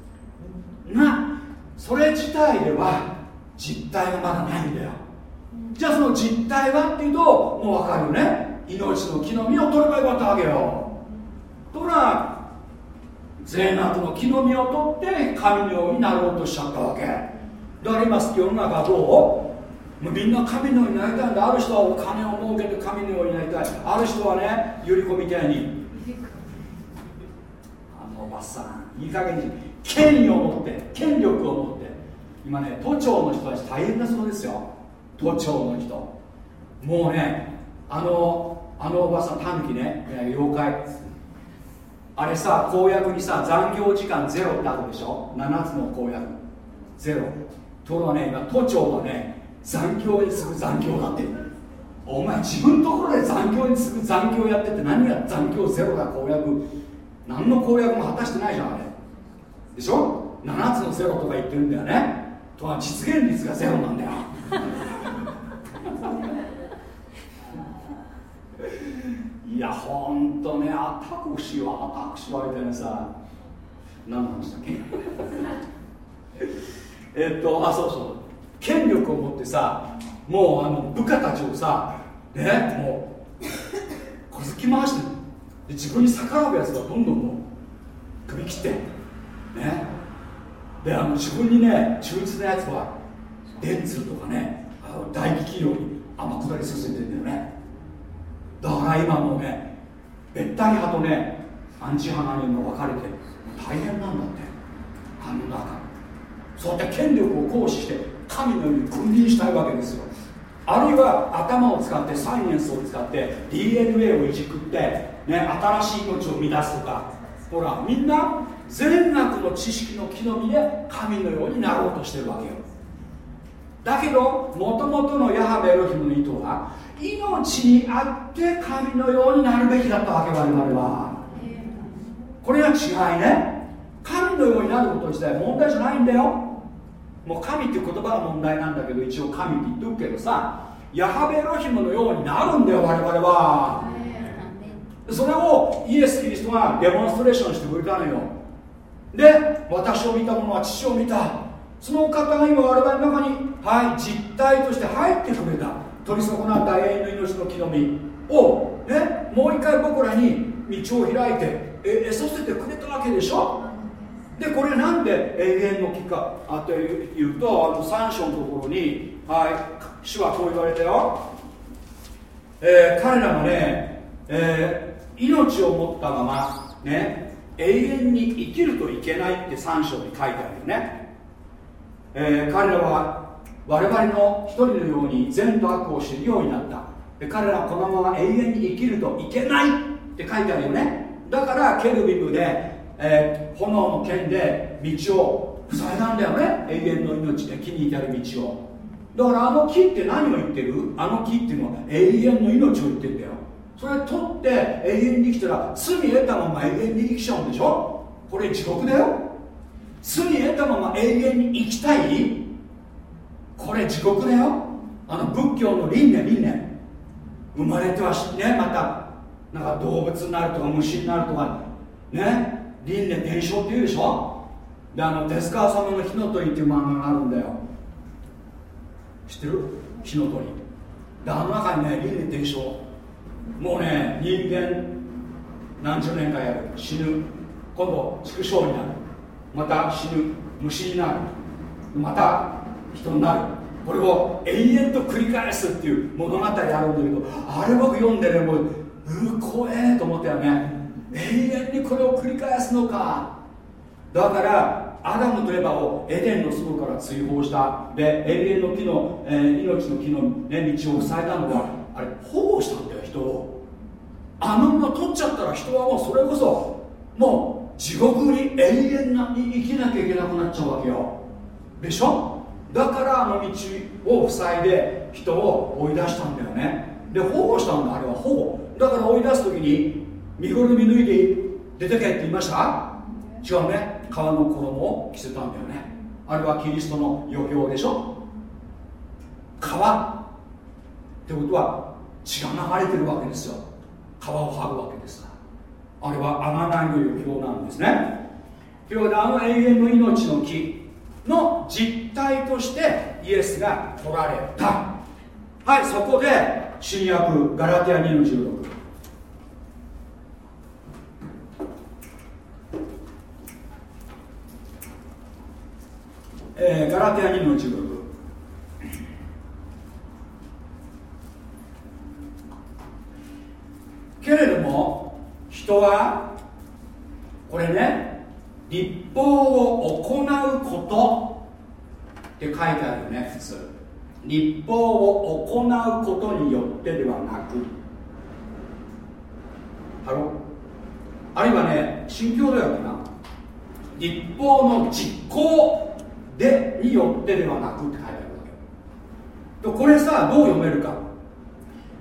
がそれ自体では実体がまだないんだよ。じゃあその実体はっていうともう分かるよね。命の木の実を取ればよかったわけよところが善悪の木の実を取って神のようになろうとしちゃったわけ。だから今世の中どう？みんな神のようになりたいんだ。ある人はお金を儲けて神のようになりたい。ある人はねゆり子みたいに。あのおばさんいい加減に権威を持って権力を持って。今ね都庁の人たち大変だそうですよ。都庁の人。もうねあのあのおばさんタヌキね妖怪あれさ公約にさ残業時間ゼロってあるでしょ？7つの公約。ゼロ。ところがね今都庁はね残業に次ぐ残業だって。お前自分のところで残業に次ぐ残業やってて何が残業ゼロだ公約。何の公約も果たしてないじゃんあれ。でしょ？7つのゼロとか言ってるんだよね。とは実現率がゼロなんだよ。[laughs] いやほんとね私は私はみたいなさ。何の話だっけ？[laughs] えっとあそうそう。権力を持ってさもうあの部下たちをさねもう小突き回してで自分に逆らうやつがどんどんもう首切ってね。であの自分にね忠実なやつは電通とかねあの大企業に天下り進んでんだよね。だから今もうねべったり派とねアンチ派が今分かれて大変なんだって。あの中。そうやって権力を行使して神のように君臨したいわけですよ。あるいは頭を使ってサイエンスを使って DNA をいじくって、ね、新しい命を生み出すとか。ほらみんな善悪の知識の木の実で神のようになろうとしてるわけよ。だけどもともとのヤハベエロヒムの意図は命にあって神のようになるべきだったわけ我々は。これが違いね。神のようになること自体問題じゃないんだよ。もう神っていう言葉が問題なんだけど一応神って言っておくけどさヤハベロヒムのようになるんだよ我々は。それをイエス・キリストがデモンストレーションしてくれたのよ。で私を見た者は父を見た。そのお方が今我々の中に、はい、実体として入ってくれた。取り損なった永遠の命の木の実。を、ね、もう一回僕らに道を開いてええさせてくれたわけでしょ？でこれなんで永遠の木か？あというとあの3章のところに、はい、主はこう言われたよ、えー、彼らがね、えー、命を持ったままね永遠に生きるといけないって3章に書いてあるよね、えー、彼らは我々の一人のように善と悪を知るようになった。で彼らはこのまま永遠に生きるといけないって書いてあるよね。だからケルビムでえー、炎の剣で道を塞いだんだよね。永遠の命で木に至る道を。だからあの木って何を言ってる？あの木っていうのは永遠の命を言ってんだよ。それ取って永遠に生きたら罪得たまま永遠に生きちゃうんでしょ？これ地獄だよ。罪得たまま永遠に生きたい？これ地獄だよ。あの仏教の輪廻輪廻。生まれてはねまたなんか動物になるとか虫になるとかね。輪廻転生っていうでしょ？であの手塚治虫の火の鳥っていう漫画があるんだよ。知ってる？火の鳥。であの中にね輪廻転生。もうね人間何十年かやる。死ぬ。今度畜生になる。また死ぬ。虫になる。また人になる。これを永遠と繰り返すっていう物語あるんだけどあれ僕読んでねもうう怖えと思ったよね。永遠にこれを繰り返すのか。だからアダムとエバをエデンの外から追放した。で永遠の木の、えー、命の木の、ね、道を塞いだのはあれ保護したんだよ人を。あのまま取っちゃったら人はもうそれこそもう地獄に永遠なに生きなきゃいけなくなっちゃうわけよ。でしょ？だからあの道を塞いで人を追い出したんだよね。で保護したんだあれは。保護。だから追い出す時に身ぐるみ脱いで出てけって言いました？違うね。皮の衣を着せたんだよね。あれはキリストの予表でしょ？皮ってことは血が流れてるわけですよ。皮を剥ぐわけですあれは贖いの予表なんですね。というわけであの永遠の命の木の実態としてイエスが来られた。はいそこで新約ガラティア2の16えー、ガラテア2の16けれども人はこれね立法を行うことって書いてあるよね普通。立法を行うことによってではなく。ハロあるいはね新教だよな。立法の実行でによってではなくって書いてあるわけ。これさどう読めるか。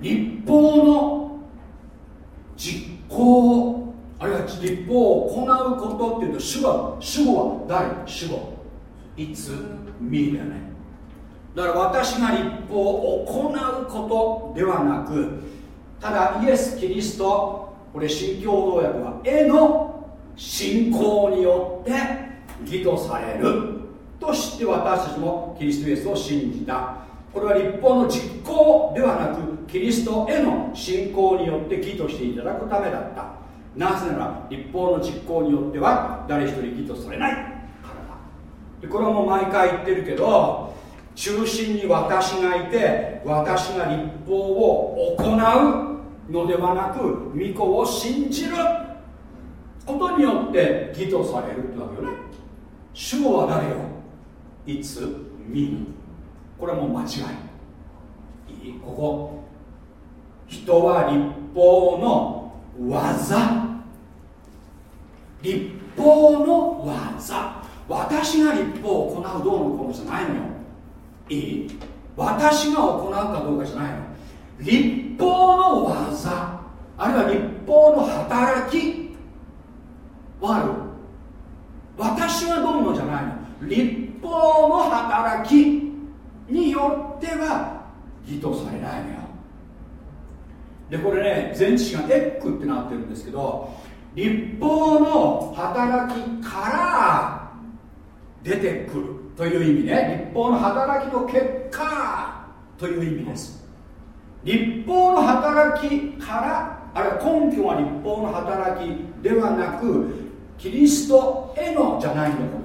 立法の実行あるいは立法を行うことっていうと主は主語は誰主語。いつみだよね。だから私が立法を行うことではなくただイエス・キリストこれ新共同訳は絵の信仰によって義とされる。として私たちもキリストイエスを信じた。これは立法の実行ではなくキリストへの信仰によって義としていただくためだった。なぜなら立法の実行によっては誰一人義とされないからだ。でこれはもう毎回言ってるけど中心に私がいて私が立法を行うのではなく御子を信じる。ことによって義とされるってわけよね。主語は誰よ？いつみこれはもう間違い。いい。ここ。人は立法の技。立法の技。私が立法を行うどうのこうのじゃないのよ。いい。私が行うかどうかじゃないの立法の技。あるいは立法の働き。はある。私がどうのじゃないの立法の働きによっては義とされないのよ。でこれね前置詞がエックってなってるんですけど立法の働きから出てくるという意味ね。立法の働きの結果という意味です。立法の働きからあるいは根拠は立法の働きではなくキリストへのじゃないのこ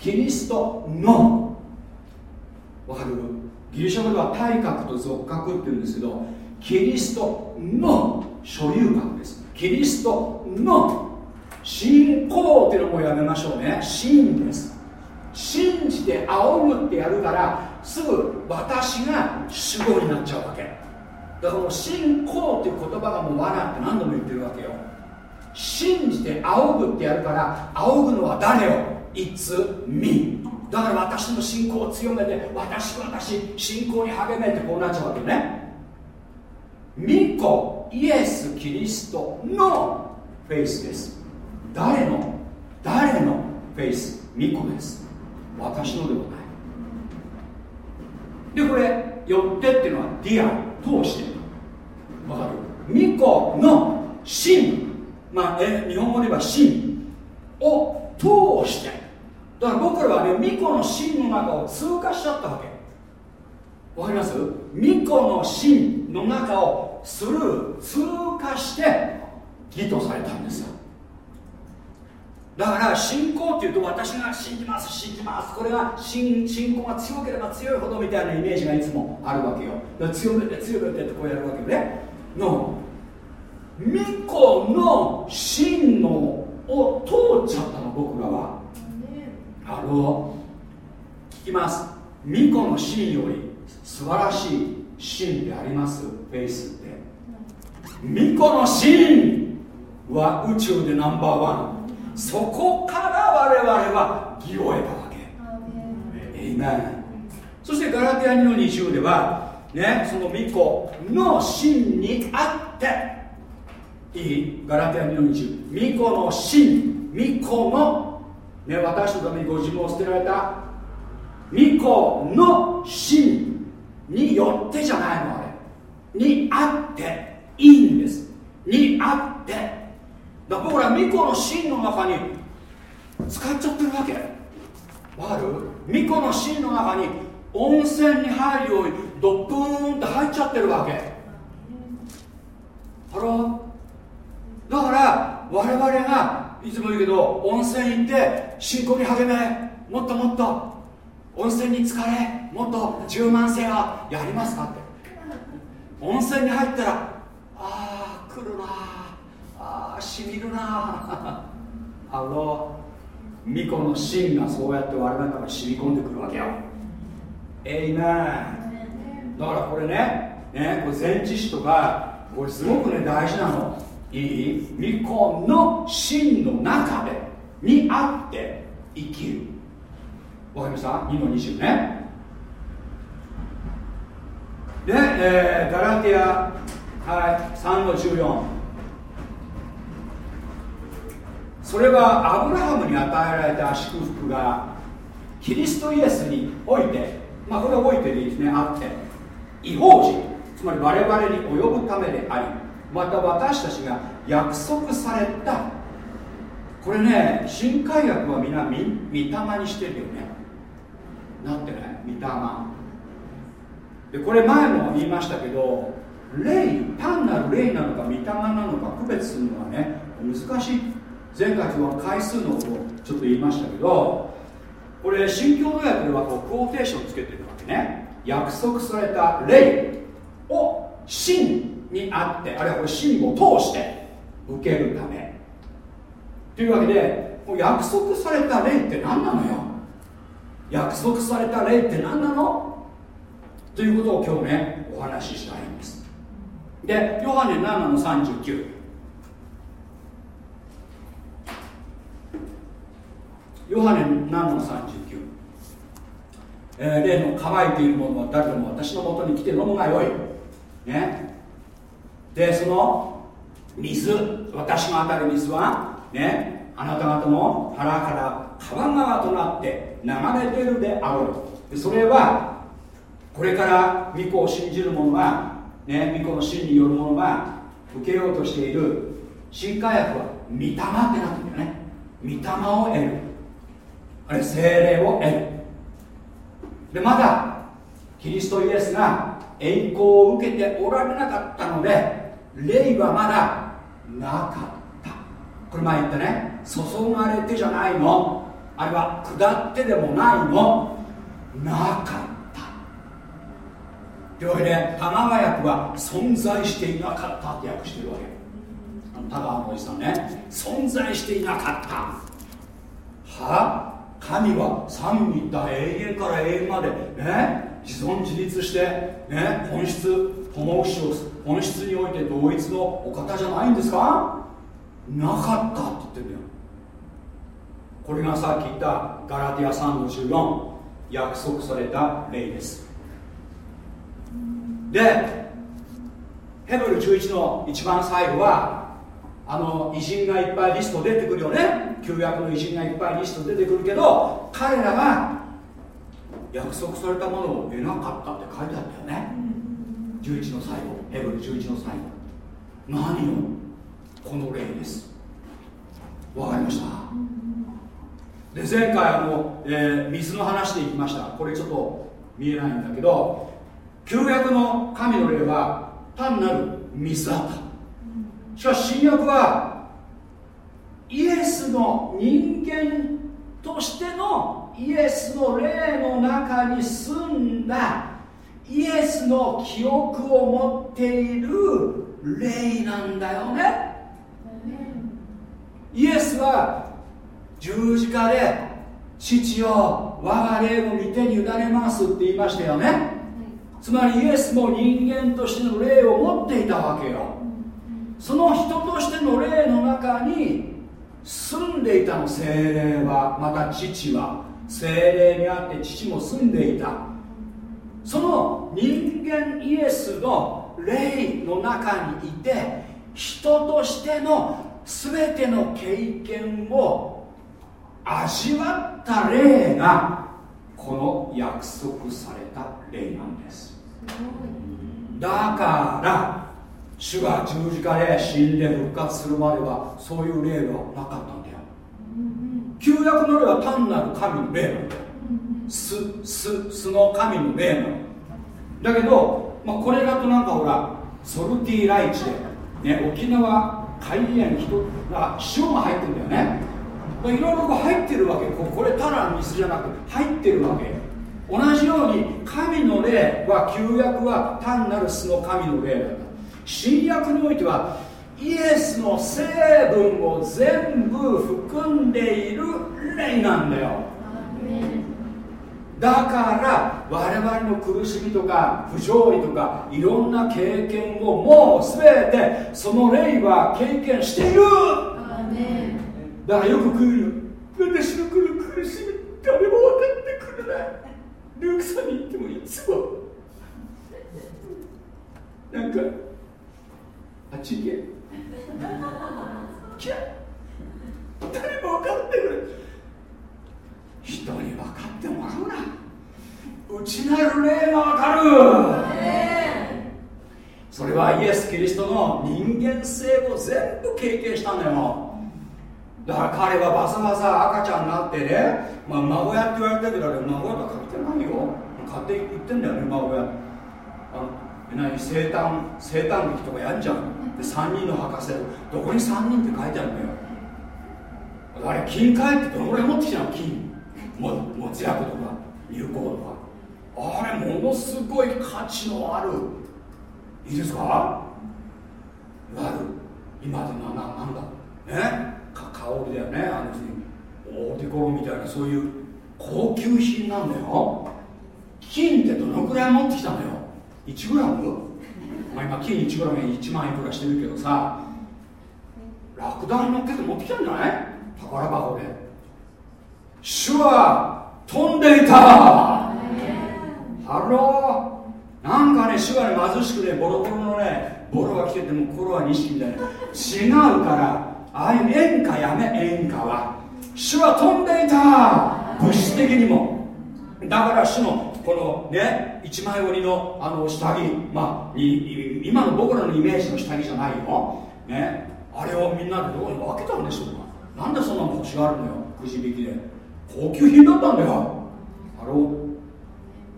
キリストのわかる？ギリシャ語では体格と属格っていうんですけどキリストの所有格です。キリストの信仰っていうのもやめましょうね。信です。信じて仰ぐってやるからすぐ私が主語になっちゃうわけ。だからもう信仰っていう言葉がもう罠って何度も言ってるわけよ。信じて仰ぐってやるから仰ぐのは誰よ？It's me. だから私の信仰を強めて私私信仰に励めてこうなっちゃうわけね。巫女イエス・キリストのフェイスです。誰の誰のフェイス？御子です。私のではない。でこれよってっていうのは dia 通して。わかる？御子の信まあえ日本語で言えば信を通して。だから僕らはね御子の信の中を通過しちゃったわけ。わかります？御子の信の中をスルー通過して義とされたんですよ。だから信仰っていうと私が信じます信じます。これが信信仰が強ければ強いほどみたいなイメージがいつもあるわけよ。強めて強めてってこうやるわけよね。の巫女の真のを通っちゃったの僕らは。あの聞きます。巫女の真より素晴らしい真であります？フェイスって。巫女の真は宇宙でナンバーワン。そこから我々は義を得たわけ。エイメンそしてガラティア2の20ではねその巫女の真にあっていい？ガラテア2の20巫女の真巫女の、ね、私のためにご自分を捨てられた御子の信によってじゃないのあれ。にあっていいんです。にあって。だから僕ら御子の信の中に浸かっちゃってるわけ。わかる？御子の信の中に温泉に入るようにドップーンって入っちゃってるわけ。ハローだから我々がいつも言うけど温泉行って信仰に励めもっともっと温泉に疲れもっと充満性はやりますかって。温泉に入ったらああ来るなああしみるな [laughs] あの巫女の芯がそうやって我々の中に染み込んでくるわけよ。えいなだからこれねねこれ前置詞とかこれすごくね大事なのいい？巫女の芯の中でにあって生きる。わかりました ?2 の20ね。で、えー、ガラティア、はい、3の14それはアブラハムに与えられた祝福がキリストイエスにおいてまあこれはおいてでいいですね。あって違法人つまり我々に及ぶためでありまた私たちが約束された。これね新海薬は皆御霊にしてるよね。なってない御霊でこれ前も言いましたけど霊単なる霊なのか御霊なのか区別するのはね難しい。前回は回数のことをちょっと言いましたけどこれ新共同訳ではこうクオーテーションつけてるわけね。約束された霊を真にあってあるいはこれ真を通して受けるため。というわけで約束された霊って何なのよ？約束された霊って何なの？ということを今日ねお話ししたいんです。でヨハネ7の？39ヨハネ7の？39、えー、例の乾いているものは誰でも私のもとに来て飲むがよい。ね。でその水私が与える水はねあなた方の腹から川川となって流れてるであろう。それはこれから御子を信じる者がね御子の真による者が受けようとしている新化薬は御霊ってなってるんだよね。御霊を得る。あれ精霊を得る。でまだキリストイエスが栄光を受けておられなかったので霊はまだなかった。これ前言ったね。注がれてじゃないの。あれは下ってでもないの。なかった。というわけで田川役は存在していなかったって訳してるわけ。田川のおじさんね。存在していなかった。は？神は三位一体永遠から永遠までね？自存自立して、ね、本質ホモウシオス本質において同一のお方じゃないんですか？なかったって言ってるん。だよこれがさっき言ったガラティア3の14約束された例です。でヘブル11の一番最後はあの偉人がいっぱいリスト出てくるよね。旧約の偉人がいっぱいリスト出てくるけど彼らが約束されたものを得なかったって書いてあったよね。11の最後。ヘブル11の最後。何よこの例です。わかりました。で前回あの、えー、水の話でいきました。これちょっと見えないんだけど旧約の神の霊は単なる水だった。しかし新約はイエスの人間としてのイエスの霊の中に住んだイエスの記憶を持っている霊なんだよね。イエスは十字架で父よ我が霊を見てに委ねますって言いましたよね。つまりイエスも人間としての霊を持っていたわけよ。その人としての霊の中に住んでいたの。精霊はまた父は精霊にあって父も住んでいた。その人間イエスの霊の中にいて人としての全ての経験を味わった霊がこの約束された霊なんです。だから主が十字架で死んで復活するまではそういう霊はなかったんだよ旧約の霊は単なる神の霊なんだよすすすの神の霊なの。だけど、まあ、これだとなんかほらソルティーライチで、ね、沖縄海塩人が塩が入ってるんだよね。いろいろ入ってるわけ。これただの水じゃなく入ってるわけ。同じように神の霊は旧約は単なる素の神の霊だった新約においてはイエスの成分を全部含んでいる霊なんだよ。だから我々の苦しみとか不条理とかいろんな経験をもう全てその霊は経験している。だからよく来る私のこの苦しみ誰も分かってくれない。ルークさんに言ってもいつも。なんかあっち行け。キャ誰も分かってくれ。人に分かってもらうな内なる霊が分かる。それはイエス・キリストの人間性を全部経験したんだよ。だから彼はバサバサ赤ちゃんになってね、まあ、孫やって言われたけど孫やとは書いてないよ。勝手に言ってんだよね孫や。あ何？生誕生誕劇とかやんじゃん。で3人の博士どこに3人って書いてあるんだよ。あれ金塊ってどのぐらい持ってきたの金？も持ち役とか有効とか。あれものすごい価値のある。いいですか？いわゆる。今でなななんだ？ね？か香りだよね。あのオーディコロみたいなそういう高級品なんだよ。金ってどのくらい持ってきたのよ？1グラム、まあ、今金1グラム1万いくらしてるけどさラクダに乗っけて持ってきたんじゃない？宝箱で。主は飛んでいた。ハロー。なんかね主はね貧しくねボロボロのねボロが来てても心は錦みたいな。違うからああいう演歌やめ演歌は。主は飛んでいた。物質的にも。だから主のこのね一枚折りのあの下着。まあ今の僕らのイメージの下着じゃないよ。ね。あれをみんなでどこに分けたんでしょうか。なんでそんなの欲しがるのよ。くじ引きで。高級品だったんだよ。あろ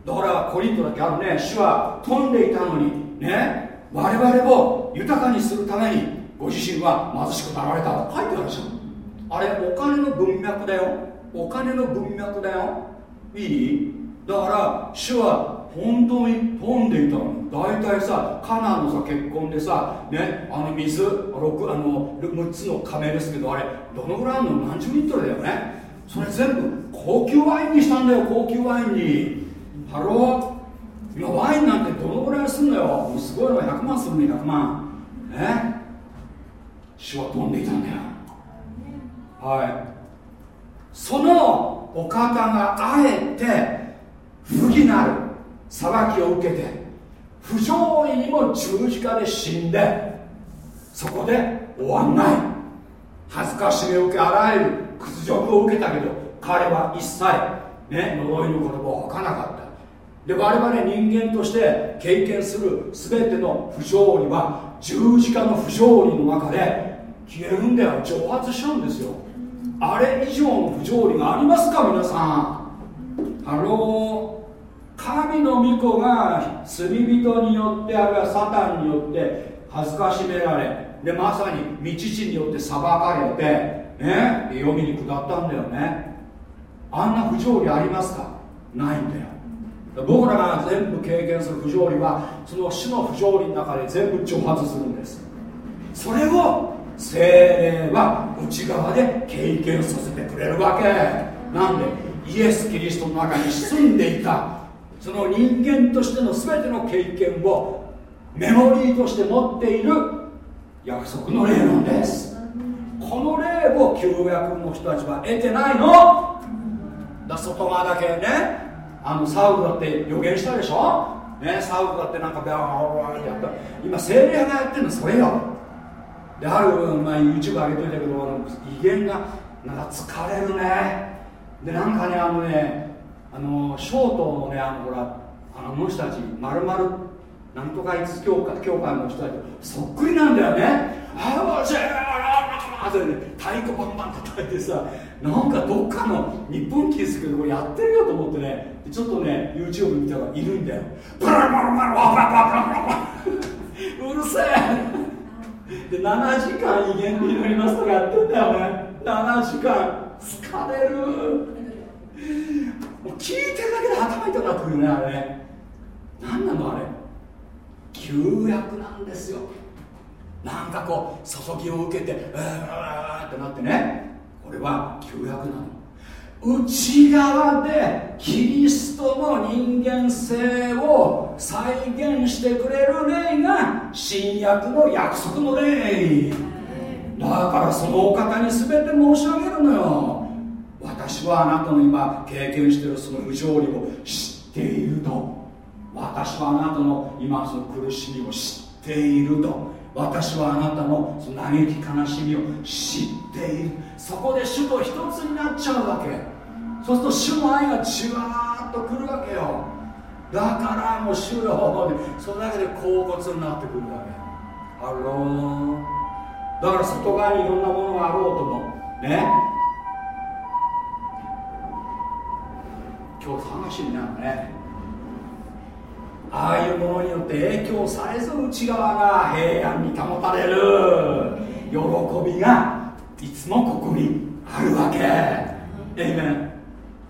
だからコリントだけあるね。主は飛んでいたのに。ね。我々を豊かにするためにご自身は貧しくなられた。と書いてあるじゃん。あれお金の文脈だよ。お金の文脈だよ。いい？だから主は本当に飛んでいたの。大体さカナンのさ結婚でさねあの水 6, あの6つの亀ですけどあれどのぐらいあるの何十リットルだよね？それ全部高級ワインにしたんだよ高級ワインに。 Hello？今ワインなんてどのぐらいすんのよ？もうすごいの100万するね100万。ね？主は富んでいたんだよ。はい。そのお方があえて不義なる。裁きを受けて不条理にも十字架で死んでそこで終わんない。恥ずかしみを受けあらゆる屈辱を受けたけど彼は一切ね呪いの言葉を吐かなかった。で我々人間として経験する全ての不条理は十字架の不条理の中で消えるんだよ。蒸発しちゃうんですよ。あれ以上の不条理がありますか皆さん。ハロー。神の御子が罪人によってあるいはサタンによって恥ずかしめられでまさに道地によって裁かれてね読みに下ったんだよね。あんな不条理ありますか？ないんだよ。僕らが全部経験する不条理はその死の不条理の中で全部蒸発するんです。それを精霊は内側で経験させてくれるわけ。なんでイエス・キリストの中に住んでいた。その人間としての全ての経験をメモリーとして持っている約束の霊なんです。この霊を旧約の人たちは得てないの。だ外側だけねあのサウルだって予言したでしょ。ねサウルだってなんかベアーってやった。今精霊がやってるのそれよ。である、まあ、YouTube 上げといたけど威厳がなんか疲れるね。でなんかねあのねあのショートのねあのほらあの人たちまるまるなんとかいつ教会教会の人たちそっくりなんだよね。ああじゃあってね太鼓バンバン叩いてさなんかどっかの日本キリスト教でこれやってるよと思ってね。ちょっとね YouTube 見たらいるんだよ。バラバラバラバラバラバラうるせえで7時間威厳に乗りますとかやってんだよね7時間疲れるもう聞いてるだけで頭痛くなってくるねあれね。何なのあれ。旧約なんですよ。なんかこう注ぎを受けてうーってなってね。これは旧約なの。内側でキリストの人間性を再現してくれる霊が新約の約束の霊。だからそのお方に全て申し上げるのよ私はあなたの今経験しているその不条理を知っていると。私はあなたの今その苦しみを知っていると。私はあなたのその嘆き悲しみを知っている。そこで主と一つになっちゃうわけ。そうすると主の愛がじわーっとくるわけよ。だからもう主よそれだけで甲骨になってくるわけ。ハローだから外側にいろんなものがあろうともね？今日話になるね。ああいうものによって影響されず内側が平安に保たれる。喜びがいつもここにあるわけ。えいめん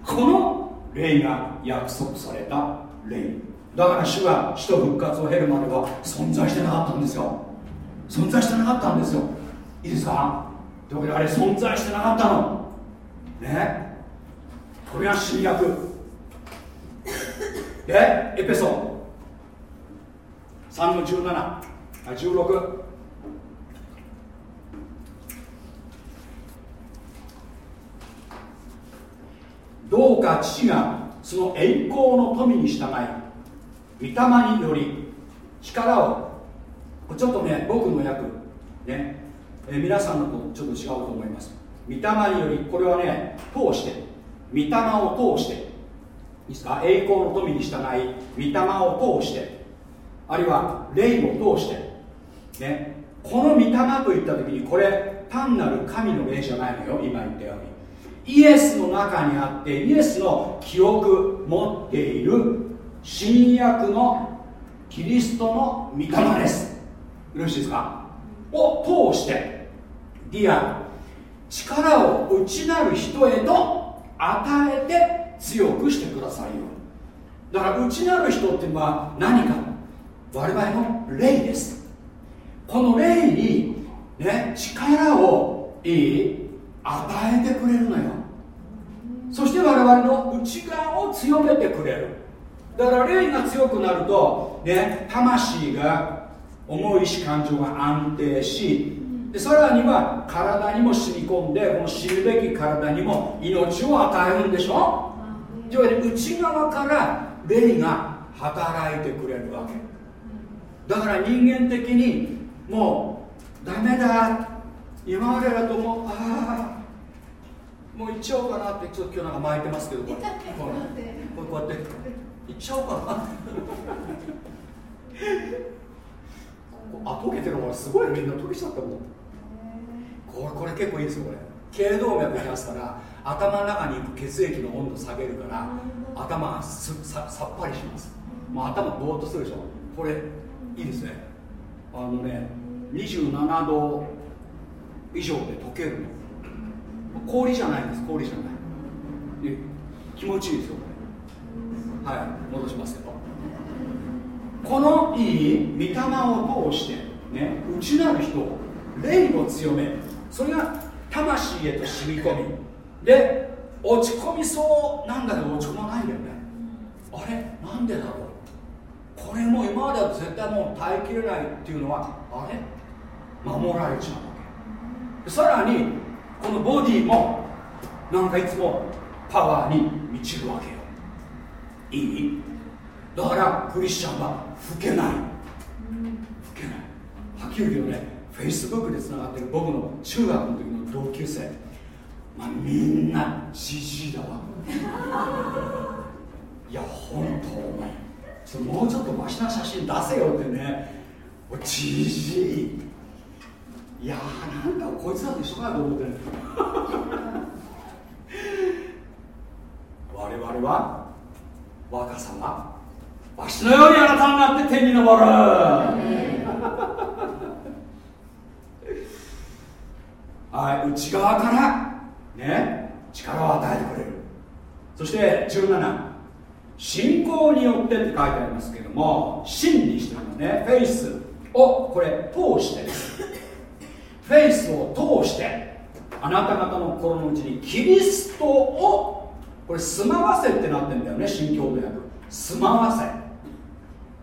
この霊が約束された霊。だから主が死と復活を経るまでは存在してなかったんですよ。存在してなかったんですよ。いいですか？というわけであれ存在してなかったの？ね？これが新約でエペソン。3の17あ16どうか父がその栄光の富に従い御霊により力をちょっとね僕の訳ね。え皆さんのとちょっと違うと思います。御霊によりこれはね通して御霊を通していいですか栄光の富に従い御霊を通してあるいは霊を通して、ね、この御霊といった時にこれ単なる神の霊じゃないのよ今言ったように。イエスの中にあってイエスの記憶持っている新約のキリストの御霊です。よろしいですか？を通してδιά 力を内なる人へと与えて強くしてくださいよ。だから内なる人っていうのは何か。我々の霊です。この霊にね力をいい与えてくれるのよ。そして我々の内側を強めてくれる。だから霊が強くなるとね魂が重いし感情が安定しでさらには体にも染み込んでこの知るべき体にも命を与えるんでしょ？というわけで内側から霊が働いてくれるわけ。だから人間的にもうダメだ。今までだともうああもう行っちゃおうかなってちょっと今日なんか巻いてますけどこれ。これこうやって。行っちゃおうかな。あ溶けてるのがすごい。みんな溶けちゃったもん。これこれ結構いいですよこれ。頸動脈冷やすから頭の中に行く血液の温度下げるから頭がささっぱりします。もう頭ぼーっとするでしょ。これいいですね。あのね27度以上で溶けるの。氷じゃないんです氷じゃない。で気持ちいいですよこれ。はい戻しますけどこのいい御霊を通してね内なる人を霊を強めそれが魂へと染み込みで落ち込みそうなんだけど落ち込まないんだよね。あれ？なんでだろう？これも今までは絶対もう耐えきれないっていうのはあれ？守られちゃうわけ。さらにこのボディもなんかいつもパワーに満ちるわけよ。いい？だからクリスチャンは老けない。老けない。はっきり言うけどねフェイスブックでつながってる僕の中学の時の同級生。まあみんなじじいだわ。いや本当もうちょっとマシな写真出せよってね。じじい。いやーなんかこいつらと一緒かなと思って。[laughs] 我々は若さはわしのようにあなたになって天に昇る。はい内側からね力を与えてくれる。そして17信仰によってって書いてありますけども真にしてるのね。フェイスをこれ通して。フェイスを通してあなた方の心のうちにキリストをこれ住まわせってなってんだよね新教土訳。住まわせ。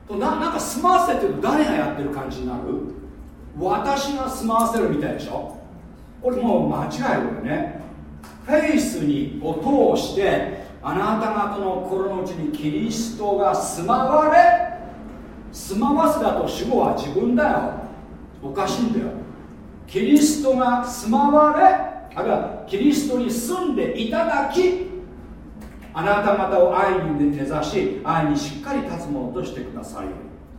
とななんか住まわせって誰がやってる感じになる？私が住まわせるみたいでしょ？これもう間違いこれね。フェイスにを通してあなた方の心のうちにキリストが住まわれ住まわせだと主語は自分だよ。おかしいんだよ。キリストが住まわれあるいはキリストに住んでいただきあなた方を愛に根ざし愛にしっかり立つものとしてください。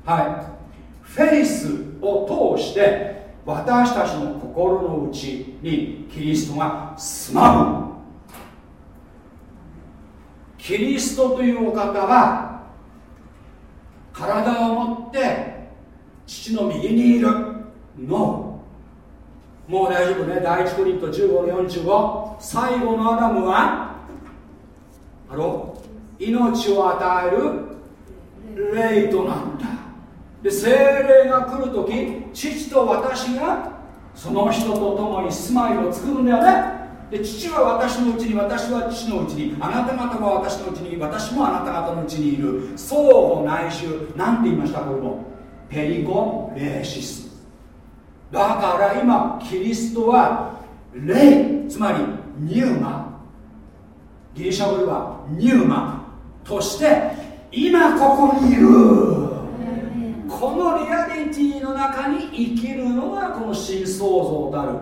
はい。フェイスを通して私たちの心の内にキリストが住まう。キリストというお方は体を持って父の右にいるの。もう大丈夫ね。第一コリント15の45最後のアダムはあろ命を与える霊となった。で精霊が来る時父と私がその人と共に住まいを作るんだよね。で父は私のうちに私は父のうちにあなた方は私のうちに私もあなた方のうちにいる。相互内住なんて言いましたこれも。ペリゴレーシス。だから今キリストは霊つまりニューマ。ギリシャ語ではニューマとして今ここにいる。このリアリティの中に生きるのがこの新創造たる。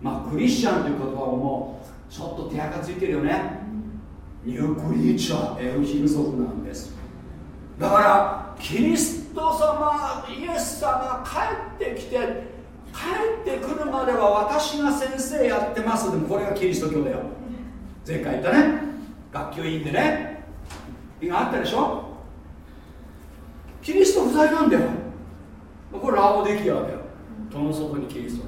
まあクリスチャンという言葉ももうちょっと手垢ついてるよね。ニュークリーチャーエルヒル族なんです。だからキリスト様イエス様帰ってきて帰ってくるまでは私が先生やってます。でもこれがキリスト教だよ。前回言ったね。学級委員でね。があったでしょ？キリスト不在なんだよ。これラオデキアだよ。戸の外にキリスト。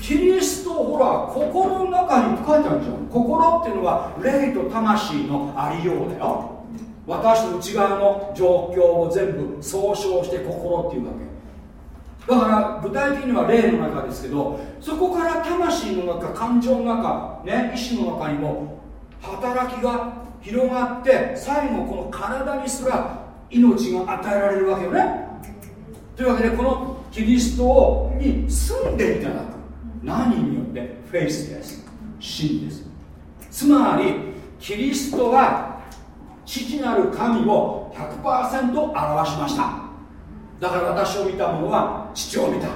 キリストほら心の中に書いてあるじゃん。心っていうのは霊と魂のありようだよ。私の内側の状況を全部総称して心っていうわけ。だから具体的には霊の中ですけどそこから魂の中感情の中、ね、意志の中にも働きが広がって最後この体にすら命が与えられるわけよね。というわけでこのキリストに住んでいただく。何によって？フェイスです。真です。つまりキリストは父なる神を100%表しました。だから私を見た者は父を見た。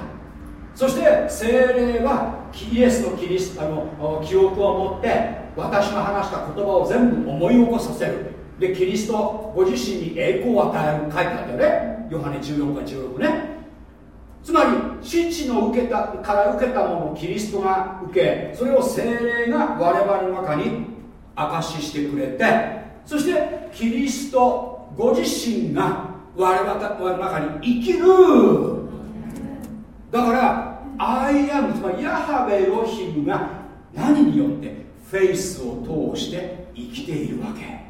そして精霊はイエスのキリストの記憶を持って私が話した言葉を全部思い起こさせる。でキリストご自身に栄光を与える書いてあったよね。ヨハネ14か16ね。つまり父の受けたから受けたものをキリストが受けそれを精霊が我々の中に証ししてくれてそしてキリストご自身が我々の中に生きる。だから I am つまりヤハベエロヒムが何によって faith を通して生きているわけ。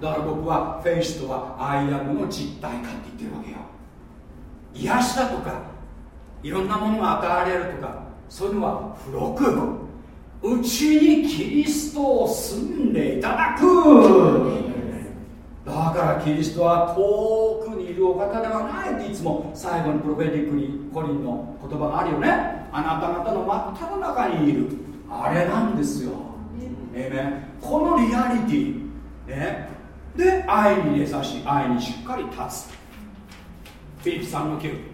だから僕はフェイスとはアイアムの実体化って言ってるわけよ。癒しだとかいろんなものが与えられるとかそういうのは付録。うちにキリストを住んでいただく。だからキリストは遠くにいるお方ではないっていつも最後にプロフェティックにコリンの言葉があるよね。あなた方の真っ只中にいる。あれなんですよ。えめこのリアリティ。ねで愛に根ざし愛にしっかり立つ。フィリピ3の9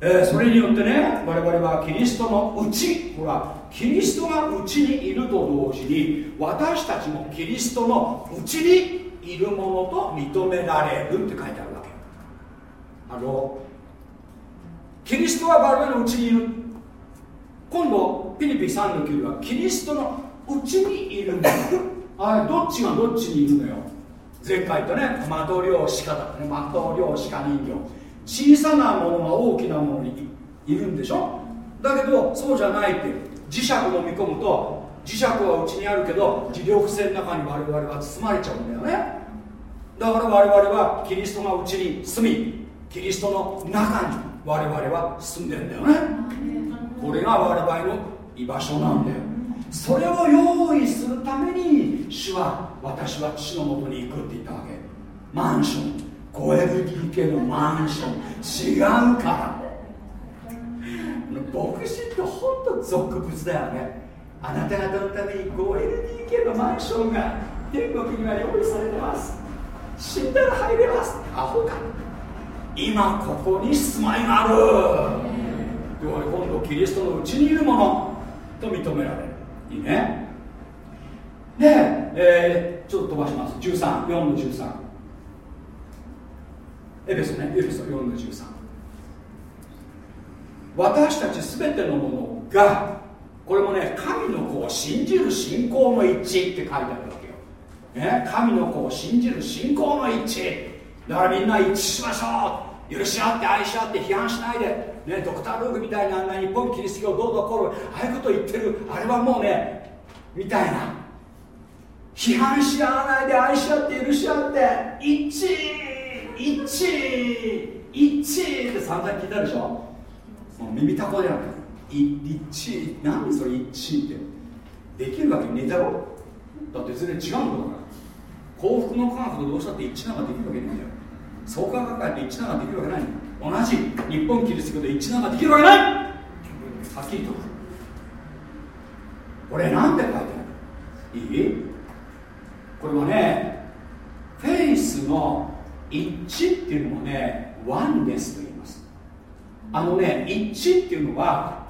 えー、それによってね我々はキリストのうちほらキリストがうちにいると同時に私たちもキリストのうちにいるものと認められるって書いてあるわけ。あのキリストは我々のうちにいる。今度ピリピ3の9はキリストのうちにいるものあどっちがどっちにいるのよ。前回とね。的漁師家だったね的漁師家人形。小さなものが大きなものにいるんでしょ？だけどそうじゃないって。磁石を飲み込むと磁石はうちにあるけど磁力線の中に我々は包まれちゃうんだよね。だから我々はキリストがうちに住みキリストの中に我々は住んでんだよね。これが我々の居場所なんだよ。それを用意するために主は私は父のもとに行くって言ったわけ。マンション。5LDK のマンション。違うから。牧師って本当俗物だよね。あなた方のために 5LDK のマンションが天国には用意されてます。死んだら入れます。アホか。今ここに住まいがある。今度キリストのうちにいるものと認められる。いいね。で、えー、ちょっと飛ばします。134の13エペソね。エペソ4の13私たち全てのものがこれもね神の子を信じる信仰の一致って書いてあるわけよ、ね、神の子を信じる信仰の一致。だからみんな一致しましょう。許し合って愛し合って批判しないで、ね、ドクター・ルークみたいなあんな日本キリスト教どうぞこるああいうこと言ってるあれはもうねみたいな。批判し合わないで愛し合って許し合って一致一致一致って散々聞いたでしょ？もう耳たこでなく一致何それ一致って。できるわけねえだろ。だって全然違うんだから。幸福の科学とどうしたって一致なんかできるわけねえんだよ創価学会で一致なんかできるわけない。同じ日本キリスト教で一致なんかできるわけない。はっきりと。これなんて書いてある。いい？これはねフェイスの一致っていうのもねワンネスと言います。あのね一致っていうのは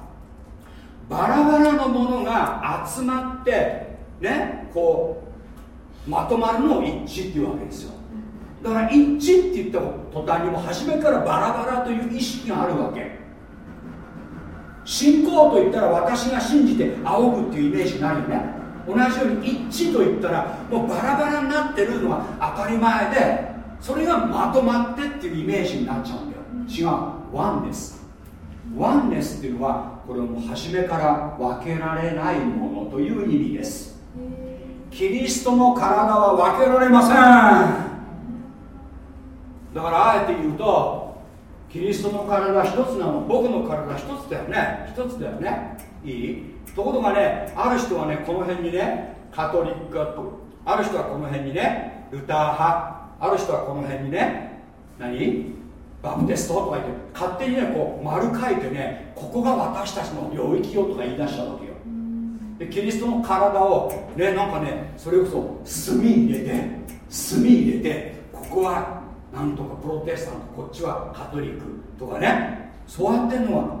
バラバラのものが集まってねこうまとまるのを一致っていうわけですよ。だから一致って言った途端にも初めからバラバラという意識があるわけ。信仰と言ったら私が信じて仰ぐっていうイメージになるよね。同じように一致と言ったらもうバラバラになってるのは当たり前でそれがまとまってっていうイメージになっちゃうんだよ。違う。ワンネスワンネスっていうのはこれはもう初めから分けられないものという意味です。キリストの体は分けられませんだからあえて言うとキリストの体一つなの。僕の体一つだよね。一つだよね。いい？ところがねある人はねこの辺にねカトリック派。とある人はこの辺にねルター派。ある人はこの辺にね何？バプテスト。とか言って勝手にねこう丸書いてねここが私たちの領域よとか言い出したわけよ。でキリストの体をねなんかねそれこそ炭入れて炭入れてここはなんとかプロテスタントこっちはカトリックとかね。そうやってんのは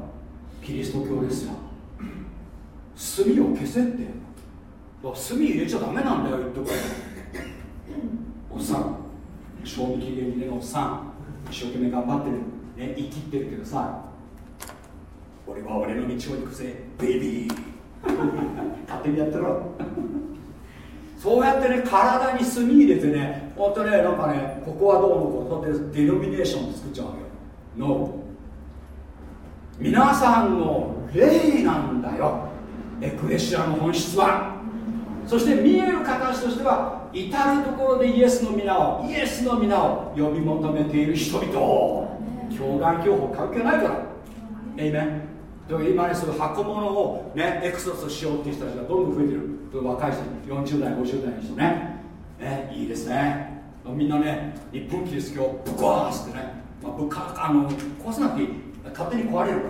キリスト教ですよ。炭を消せって。炭入れちゃダメなんだよ言っとく [laughs] おっさん。賞味期限切れのおっさん。一生懸命頑張ってる、ね、生きってるけどさ。俺は俺の道を行くぜベイビー。[laughs] 勝手にやってろ。そうやってね体に炭入れてねほんとねなんかねここはどうのこうってデノミネーション作っちゃうわけよ。No 皆さんの霊なんだよ。エクレシアの本質は。そして見える形としては至る所でイエスの皆をイエスの皆を呼び求めている人々。教団教法関係ないから。えいめ今ねそういう箱物をねエクソスしようっていう人たちがどんどん増えてる。若い人40代50代の人ね。ねいいですね。みんなね日本キリスト教ぶっ壊すってね、まあ、ぶっかあの壊さなくていい。勝手に壊れるか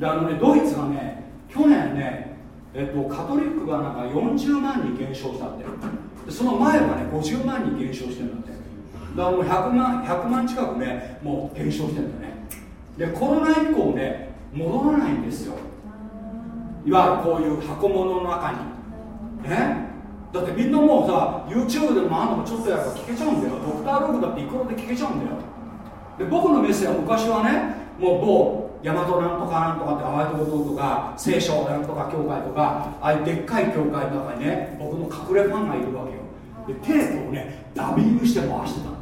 ら。であのねドイツがね去年ねえっと、カトリックがなんか40万人減少したって。でその前はね50万人減少してるんだって。だからもう100万 ,100 万近くねもう減少してるんだね。でコロナ以降ね戻らないんですよ。いわゆるこういう箱物の中に。ねだってみんなもうさ YouTube でもあんのもちょっとやれば聞けちゃうんだよ。ドクターログだっていくらで聞けちゃうんだよ。で僕のメッセージは昔はねもう某大和なんとかなんとかってああいうとことか聖書なんとか教会とかああいうでっかい教会の中にね僕の隠れファンがいるわけよ。でテープをねダビングして回してた。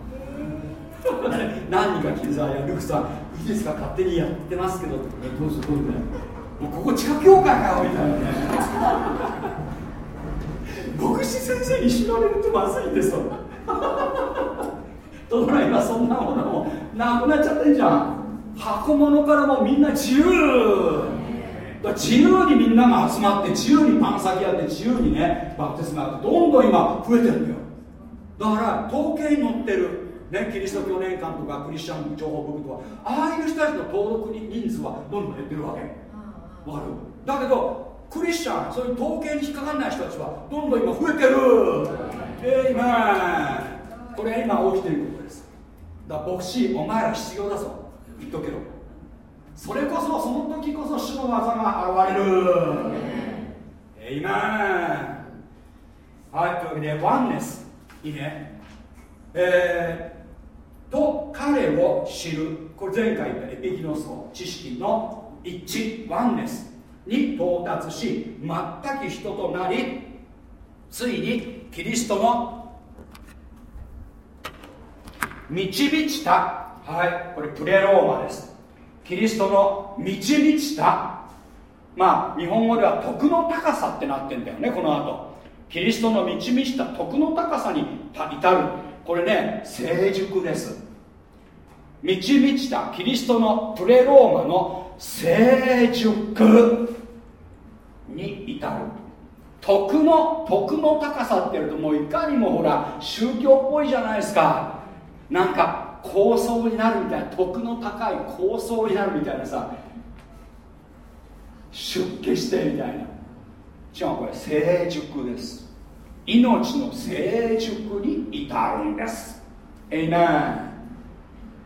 [laughs] 何人か聞いてさ「ルクさんいいですか勝手にやってますけど」えどうぞどうぞもうここ地下教会かよみたいなね牧師先生に知られるとまずいんですよ。ところが今そんなものもなくなっちゃってんじゃん。箱物からもみんな自由。自由にみんなが集まって自由にパン先やって自由にねバプテスマやってどんどん今増えてるんだよ。だから統計に載ってるね、キリスト教年間とかクリスチャン情報部とかああいう人たちの登録人数はどんどん減ってるわけ。わかるだけどクリスチャンそういう統計に引っかかんない人たちはどんどん今増えてる。えー、今これ今起きていることです。だから牧師お前ら必要だぞ。言っとけろそれこそその時こそ主の技が現れる。えー、今はいというわけでワンネスいいね。えーと彼を知る。これ前回言ったエピギノスの知識の一致。ワンネスに到達し全く人となりついにキリストの導ちたはいこれプレローマです。キリストの導ちたまあ日本語では徳の高さってなってんだよねこの後。キリストの導した徳の高さに至る。これね成熟です。導ちたキリストのプレローマの成熟。に至る。徳の徳の高さっていうともういかにもほら宗教っぽいじゃないですか。なんか高層になるみたいな。徳の高い高層になるみたいなさ。出家してみたいな。違うこれ成熟です。命の成熟に至るんです。エイメン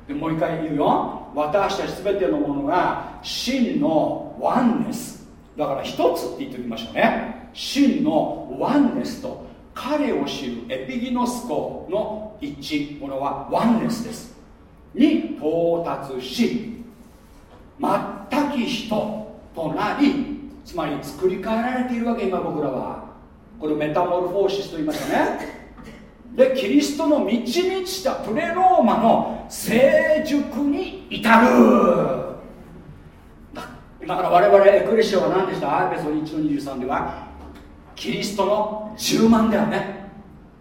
でもう一回言うよ。私たち全てのものが真のワンネスだから一つって言っておきましょうね。真のワンネスと彼を知るエピギノスコの一致これはワンネスです。に到達し全き人となりつまり作り変えられているわけ今僕らは。これメタモルフォーシスと言いましたね。でキリストの満ち満ちたプレローマの成熟に至る。だから我々エクレシアは何でした？アーベソ1の23ではキリストの10万だよね。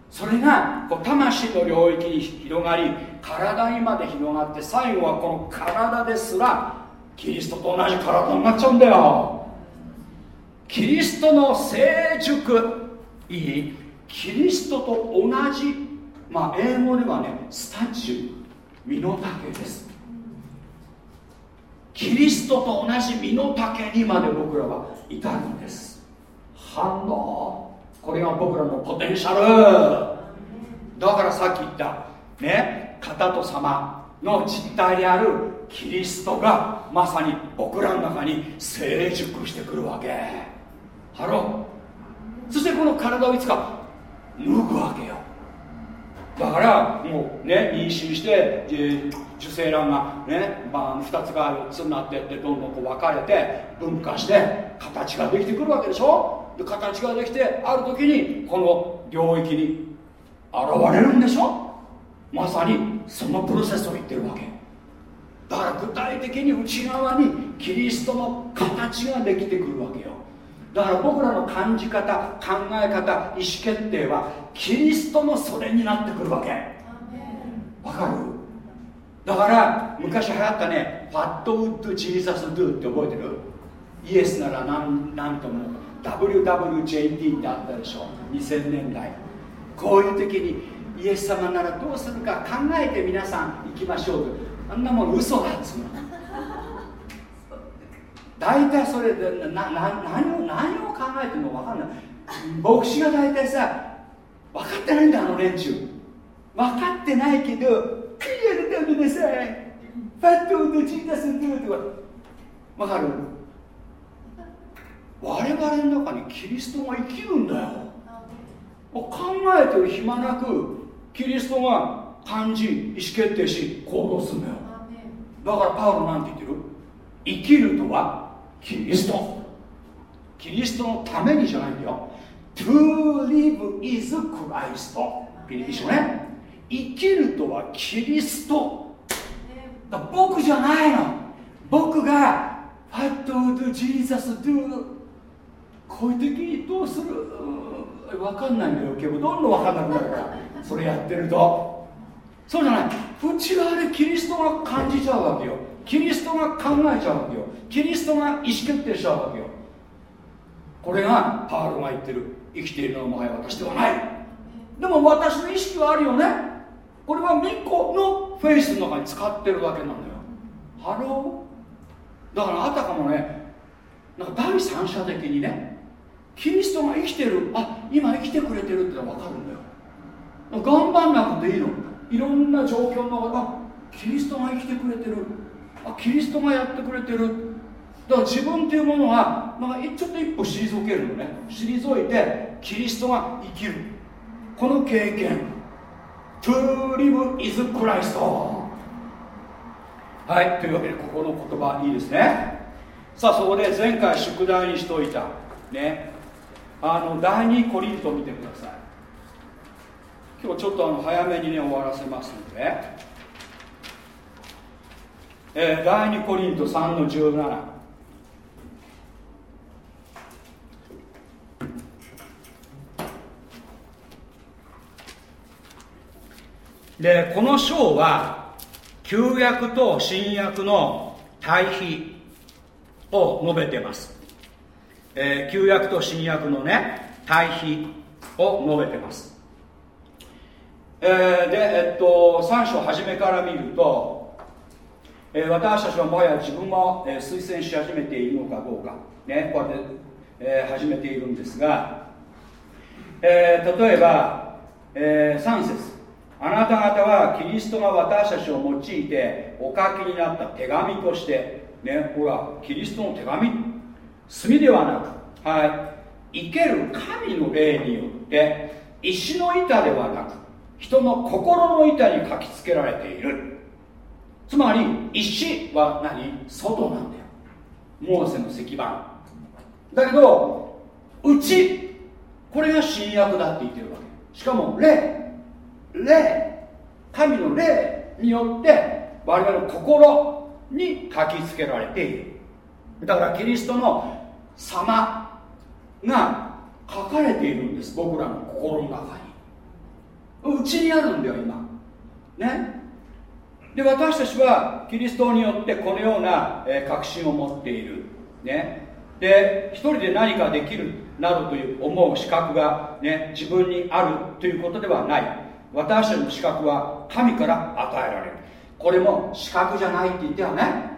それがこう魂の領域に広がり体にまで広がって最後はこの体ですらキリストと同じ体になっちゃうんだよ。キリストの成熟いい？キリストと同じまあ英語ではねスタチュー身の丈です。キリストと同じ身の丈にまで僕らは至るんです。反応？これが僕らのポテンシャル。だからさっき言ったね型と様の実体であるキリストがまさに僕らの中に成熟してくるわけ。ハロー。そしてこの体をいつか脱ぐわけよ。だからもうね妊娠して、えー、受精卵がね、まあ、2つが4つになってってどんどんこう分かれて分化して形ができてくるわけでしょ？で形ができてある時にこの領域に現れるんでしょ？まさにそのプロセスを言ってるわけ。だから具体的に内側にキリストの形ができてくるわけよ。だから僕らの感じ方考え方意思決定はキリストのそれになってくるわけ。わかる？だから昔流行ったね「ファットウッド・ジーザス・ドゥ」って覚えてる？イエスなら何何とも WWJD ってあったでしょ？2000年代。こういう時にイエス様ならどうするか考えて皆さん行きましょうと。あんなもん嘘だっつうの。大体それでなな何を何を考えてるのか分かんない。牧師が大体さ分かってないんだあの連中。分かってないけどクリアでダメなさ。いファットのジータスドゥとか。わかる？我々の中にキリストが生きるんだよ。考えてる暇なくキリストが感じ意思決定し行動するんだよ。だからパウロなんて言ってる？生きるとはキリスト。キリストのためにじゃないんだよ。To live is Christ ピリピ書ね生きるとはキリスト。僕じゃないの。僕が What would Jesus do こういう時にどうする？分かんないんだよ結構どんどん分かんなくなるから。それやってると。そうじゃない。内側でキリストが感じちゃうわけよ。キリストが考えちゃうわけよ。キリストが意思決定しちゃうわけよ。これがパウロが言ってる。生きているのはもはや私ではない。でも私の意識はあるよね。これは御子の faith の中に浸かってるわけなんだよ。ハローだからあたかもねなんか第三者的にねキリストが生きてるあ今生きてくれてるってのは分かるんだよ。頑張んなくていいの。いろんな状況の中あキリストが生きてくれてる。あキリストがやってくれてる。だから自分っていうものは、まあ、ちょっと一歩退けるのね。退いてキリストが生きる。この経験。To live is Christ. はいというわけでここの言葉いいですね。さあそこで前回宿題にしといた。ね。あの第2コリント見てください。今日ちょっとあの早めにね終わらせますので、えー、第2コリント3の17でこの章は旧約と新約の対比を述べてます、えー、旧約と新約のね対比を述べてます、えー、でえっと3章初めから見ると、えー、私たちはもはや自分を、えー、推薦し始めているのかどうかねこうやって、え、始めているんですが、えー、例えば、えー、3節。あなた方はキリストが私たちを用いてお書きになった手紙としてねほらキリストの手紙。墨ではなくはい。生ける神の霊によって石の板ではなく人の心の板に書きつけられている。つまり石は何？外なんだよ。モーセの石板だけど内。これが新約だって言ってるわけ。しかも霊。霊神の霊によって我々の心に書きつけられている。だからキリストの様が書かれているんです。僕らの心の中に。うちにあるんだよ今。ね。で私たちはキリストによってこのような、確信を持っている。ね。で一人で何かできるなどという思う資格が、ね、自分にあるということではない。私たちの資格は神から与えられる。これも資格じゃないって言ったよね。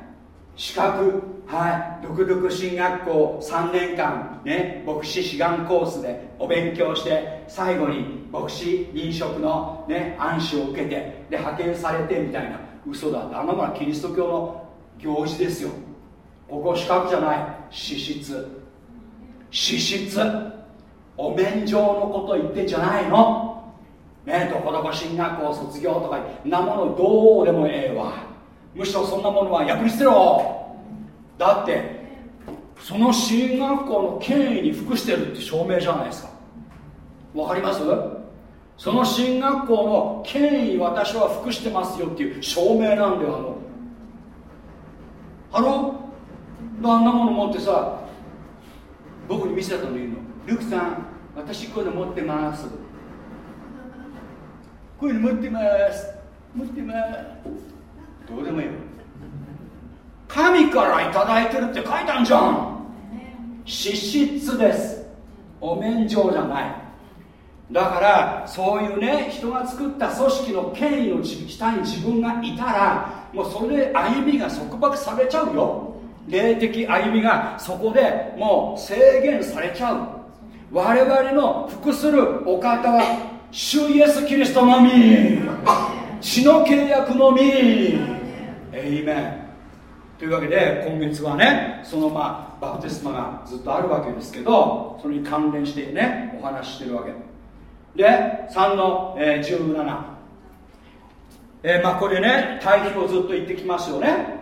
資格。はい。独独進学校。3年間。ね。牧師志願コースで。お勉強して。最後に牧師認職の。ね。暗視を受けて。で派遣されて。みたいな。嘘だ。ってあんなものはキリスト教の行事ですよ。ここ資格じゃない。資質。資質。お免状のこと言ってんじゃないの。ねどこどこ進学校卒業とかなものどうでもええわ。むしろそんなものは役に捨てろ。だってその進学校の権威に服してるって証明じゃないですか。わかります？その進学校の権威私は服してますよっていう証明なんだよあのハロあんなもの持ってさ僕に見せたの言うのルクさん私こういうの持ってます。こういうの持ってます。持ってます。どうでもいい神から頂いてるって書いたんじゃん。資質です。お免状じゃない。だからそういうね人が作った組織の権威の下に自分がいたらもうそれで歩みが束縛されちゃうよ。霊的歩みがそこでもう制限されちゃう。我々の服するお方は主イエス・キリストのみ。血の契約のみ。エイメン。というわけで今月はねそのまあバプテスマがずっとあるわけですけどそれに関連してねお話ししてるわけ。で3の、えー、17、えー、まあこれね対比をずっと言ってきますよね。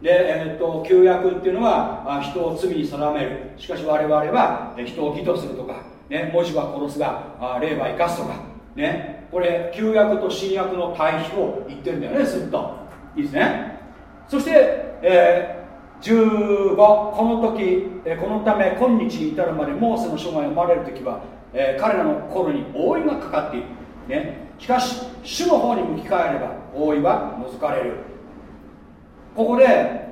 で、えーと、旧約っていうのはあ人を罪に定める。しかし我々は人を義とするとか、ね、文字は殺すが霊は生かすとか、ね、これ旧約と新約の対比を言ってるんだよねずっと。いいですね。そして、えー、15この時、えこのため今日に至るまでモーセの書が読まれる時は、えー、彼らの心に覆いがかかっている、ね、しかし主の方に向き変えれば覆いは除かれる。ここで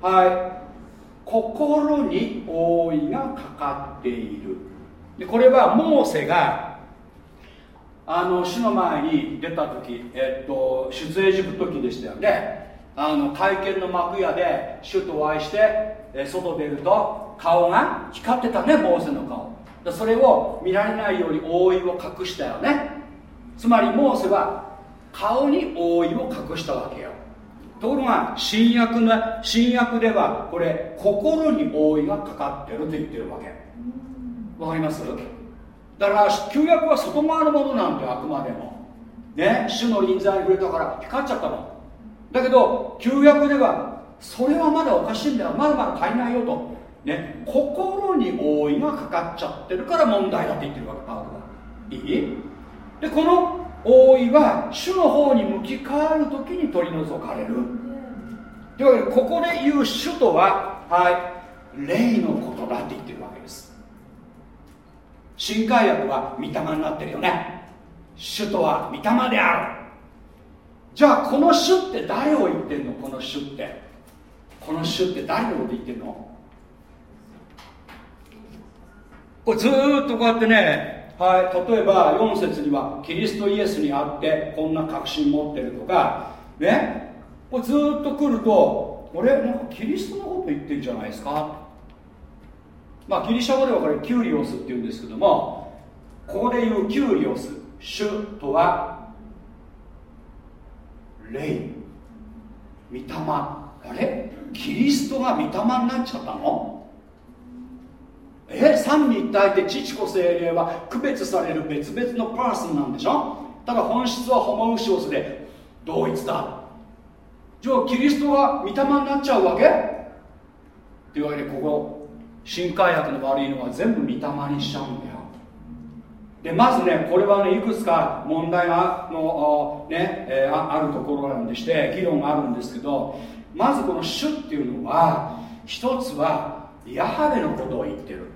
はい。心に覆いがかかっている。でこれはモーセがあの主の前に出た時、えっと、出エジプト時でしたよね。あの会見の幕屋で主とお会いして、え外出ると顔が光ってたねモーセの顔。それを見られないように覆いを隠したよね。つまりモーセは顔に覆いを隠したわけよ。ところが新約の新約ではこれ心に覆いがかかってると言ってるわけ。わかります？だから旧約は外側のものなんてあくまでも。ね主の臨在に触れたから光っちゃったの。だけど旧約ではそれはまだおかしいんだよ。まだまだ足りないよと。ね心に覆いがかかっちゃってるから問題だって言ってるわけパウロは。いい？でこの覆いは主の方に向き変わる時に取り除かれる。というわけでここで言う主とははい霊のことだって言ってるわけ。新海薬は御霊になってるよね。主とは御霊である。じゃあこの主って誰を言ってんの？この主って。この主って誰のこと言ってんの？これずっとこうやってね。はい、例えば4節にはキリストイエスにあってこんな確信持ってるとか。ね？これずっと来ると俺なんかキリストのこと言ってんじゃないですか？まあギリシャ語ではこれキュリオスっていうんですけどもここで言うキュリオス主とは霊。御霊。あれ？キリストが御霊になっちゃったの？え？三位一体で父子精霊は区別される別々のパーソンなんでしょ？ただ本質はホモウシオスで同一だ。じゃあキリストが御霊になっちゃうわけ？っていうわけでここ新海薬の悪いのは全部御霊にしちゃうんだよ。でまずねこれはねいくつか問題がの、ねえ、あるところなんでして議論があるんですけどまずこの「主」っていうのは一つはヤハベのことを言ってる。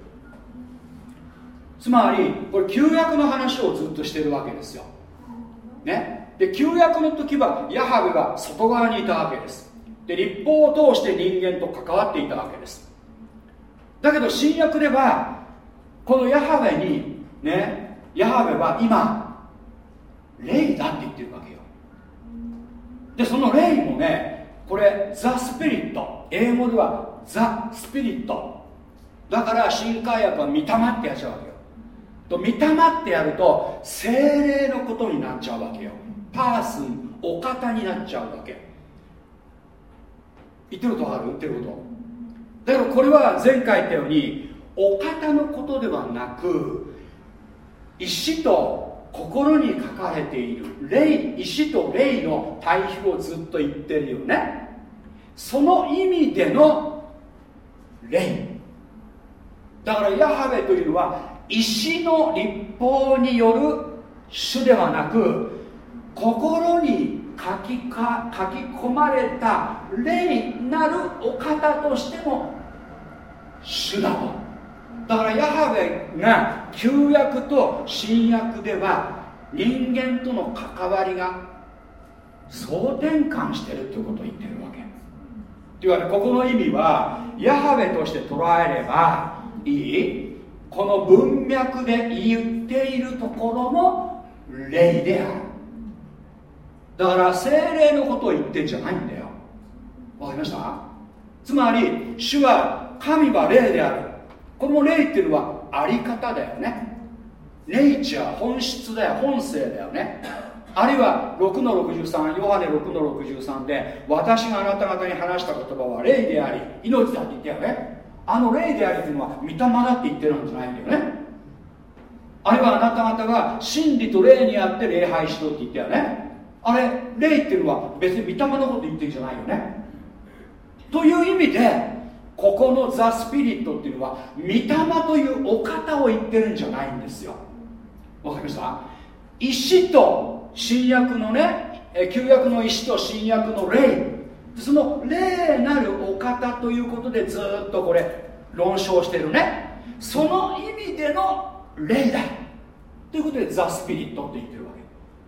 つまりこれ旧約の話をずっとしてるわけですよ。ね。で旧約の時はヤハベが外側にいたわけです。で立法を通して人間と関わっていたわけです。だけど新約ではこのヤハベにねヤハベは今霊だって言ってるわけよ。でその霊もねこれザ・スピリット。英語ではザ・スピリット。だから新海薬は御霊ってやっちゃうわけよ。と御霊ってやると精霊のことになっちゃうわけよ。パーソンお方になっちゃうわけ。言ってることある？言ってること。だからこれは前回言ったようにお方のことではなく石と心に書かれている霊石と霊の対比をずっと言ってるよね。その意味での霊。だからヤハベというのは石の立法による主ではなく心に書きか書き込まれた霊なるお方としての主だと。だからヤハベが旧約と新約では人間との関わりが総転換してるということを言ってるわけ。というわけここの意味はヤハベとして捉えればいい。この文脈で言っているところの霊である。だから精霊のことを言ってんじゃないんだよ。わかりました？つまり主は神は霊である。この霊っていうのはあり方だよね。ネイチャー本質だよ。本性だよね。あるいは6の63ヨハネ6の63で私があなた方に話した言葉は霊であり命だって言ったよねあの霊でありっていうのは御霊だって言ってるんじゃないんだよね。あるいはあなた方が真理と霊にあって礼拝しろって言ったよね。あれ霊っていうのは別に御霊のこと言ってるんじゃないよね。という意味でここのザ・スピリットっていうのは御霊というお方を言ってるんじゃないんですよ。わかりました？石と新約のね旧約の石と新約の霊。その霊なるお方ということでずっとこれ論証してるね。その意味での霊だ。ということでザ・スピリットって言ってるわけ。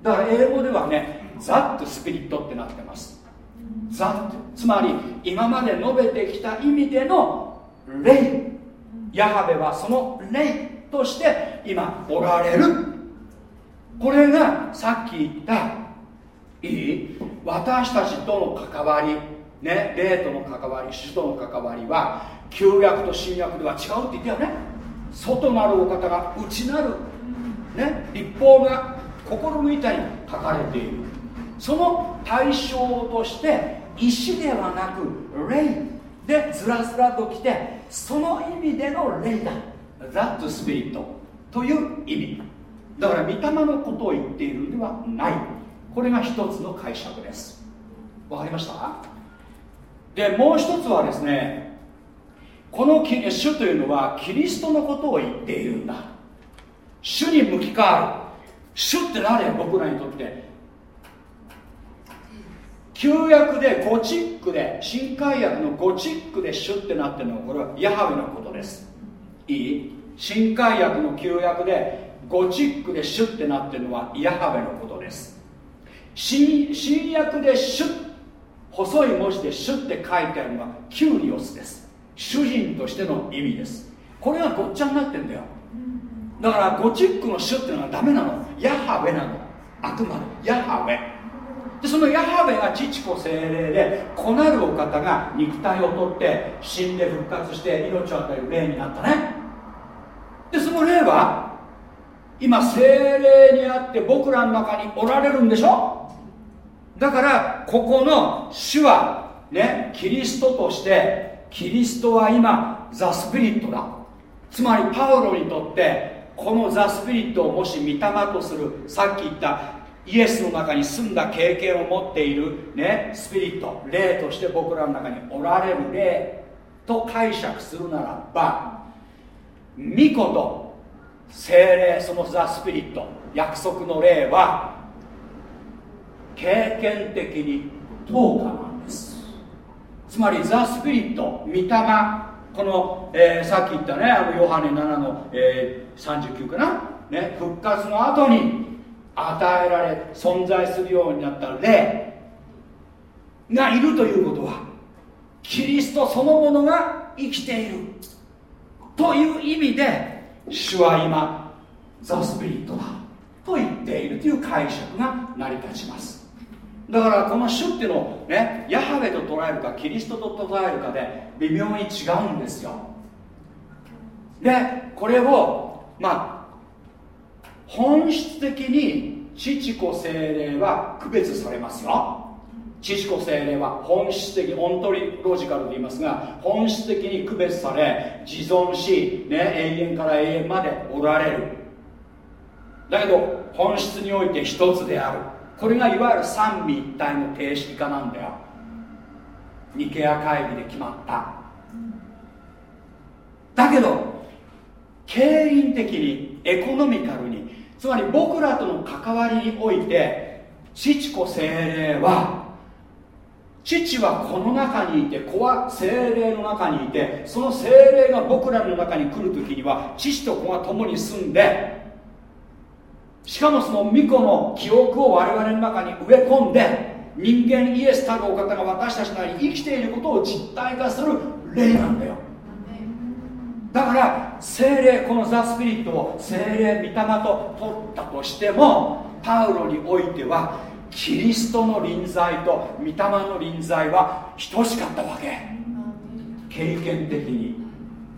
だから英語ではねザ・ット・スピリットってなってます。ザ・ットつまり今まで述べてきた意味での霊。ヤハベはその霊として今おられる。これがさっき言ったいい私たちとの関わりね霊との関わり主との関わりは旧約と新約では違うって言ったよね。外なるお方が内なる、ね、立法が心の板に書かれている。その対象として石ではなく霊でずらずらと来てその意味での霊だ。That Spirit という意味。だから御霊のことを言っているんではない。これが一つの解釈です。わかりました？でもう一つはですねこの主というのはキリストのことを言っているんだ。主に向き変わる。主って何や僕らにとって。旧約でゴチックで新海約のゴチックで主ってなってるのはこれはヤハウェのことです。いい？新海約の旧約でゴチックで主ってなってるのはヤハウェのことです。新新約で主細い文字で主って書いてあるのはキュリオスです。主人としての意味です。これがごっちゃになってんだよ。だからゴチックの主っていうのはダメなの。ヤハウェなの。あくまでヤハウェ。でそのヤハウェが父子精霊で子なるお方が肉体をとって死んで復活して命を与える霊になったね。でその霊は今精霊にあって僕らの中におられるんでしょ？だからここの主はねキリストとしてキリストは今ザ・スピリットだ。つまりパウロにとってこのザ・スピリットをもし御霊とするさっき言ったイエスの中に住んだ経験を持っている、ね、スピリット霊として僕らの中におられる霊と解釈するならば御子と精霊そのザ・スピリット約束の霊は経験的に等価なんです。つまりザ・スピリット御霊この、えー、さっき言ったねあのヨハネ7の、えー、39かな、ね、復活の後に与えられ存在するようになった霊がいるということはキリストそのものが生きている。という意味で主は今ザ・スピリットだ。と言っているという解釈が成り立ちます。だからこの主っていうのをねヤハベと捉えるかキリストと捉えるかで微妙に違うんですよ。でこれをまあ本質的に父子精霊は区別されますよ。父子精霊は本質的オントリロジカルと言いますが本質的に区別され自存し、ね、永遠から永遠までおられる。だけど本質において一つである。これがいわゆる三位一体の定式化なんだよ。ニケア会議で決まった。だけど経輪的にエコノミカルにつまり僕らとの関わりにおいて父子精霊は父はこの中にいて子は精霊の中にいてその精霊が僕らの中に来る時には父と子が共に住んでしかもその巫女の記憶を我々の中に植え込んで人間イエスたるお方が私たちの中に生きていることを実体化する霊なんだよ。だから精霊このザ・スピリットを精霊御霊と取ったとしてもパウロにおいてはキリストの臨在と御霊の臨在は等しかったわけ。経験的に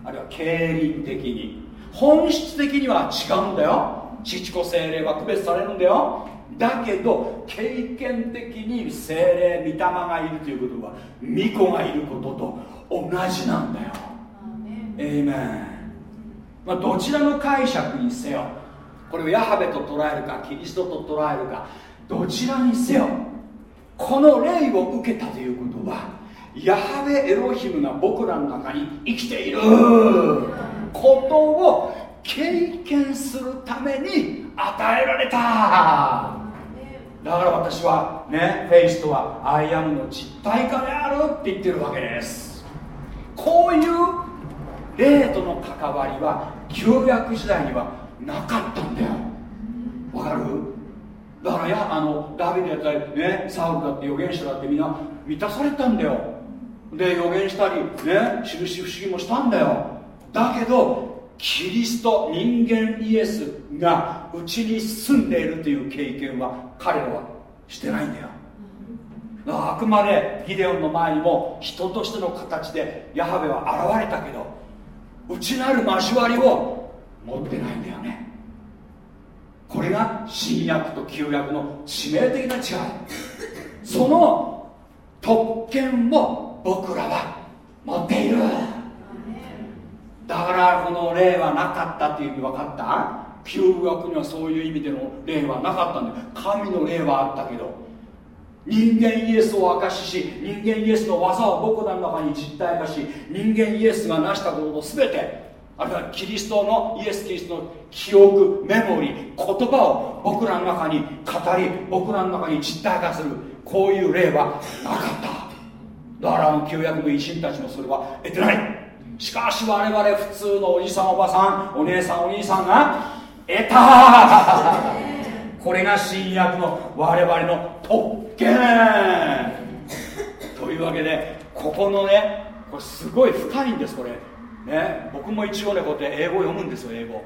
あるいは経輪的に。本質的には違うんだよ。父子精霊は区別されるんだよ。だけど経験的に精霊御霊がいるということは巫女がいることと同じなんだよエイメン、まあ、どちらの解釈にせよこれをヤハベと捉えるかキリストと捉えるかどちらにせよこの霊を受けたということはヤハベエロヒムが僕らの中に生きている。ことを経験するために与えられた。だから私はねフェイスとはアイアムの実体化であるって言ってるわけです。こういう霊との関わりは旧約時代にはなかったんだよ。わかる？だからやあのダビデだったりねサウルだって預言者だってみんな満たされたんだよ。で予言したりね印不思議もしたんだよ。だけどキリスト人間イエスがうちに住んでいるという経験は彼らはしてないんだよ。あくまでギデオンの前にも人としての形でヤハベは現れたけど内なる交わりを持ってないんだよね。これが新約と旧約の致命的な違い。その特権を僕らは持っている。だからこの霊はなかったっていう意味分かった？旧約にはそういう意味での霊はなかったんだよ。神の霊はあったけど人間イエスを証しし人間イエスの技を僕らの中に実体化し人間イエスが成したことを全てあるいはキリストのイエス・キリストの記憶メモリー言葉を僕らの中に語り僕らの中に実体化する。こういう例はなかった。だからあの旧約の偉人たちもそれは得てない。しかし我々普通のおじさんおばさんお姉さんお兄さんが得た。これが新約の我々の特 [laughs] というわけでここのねこれすごい深いんですこれ。ね僕も一応ねこうやって英語読むんですよ英語。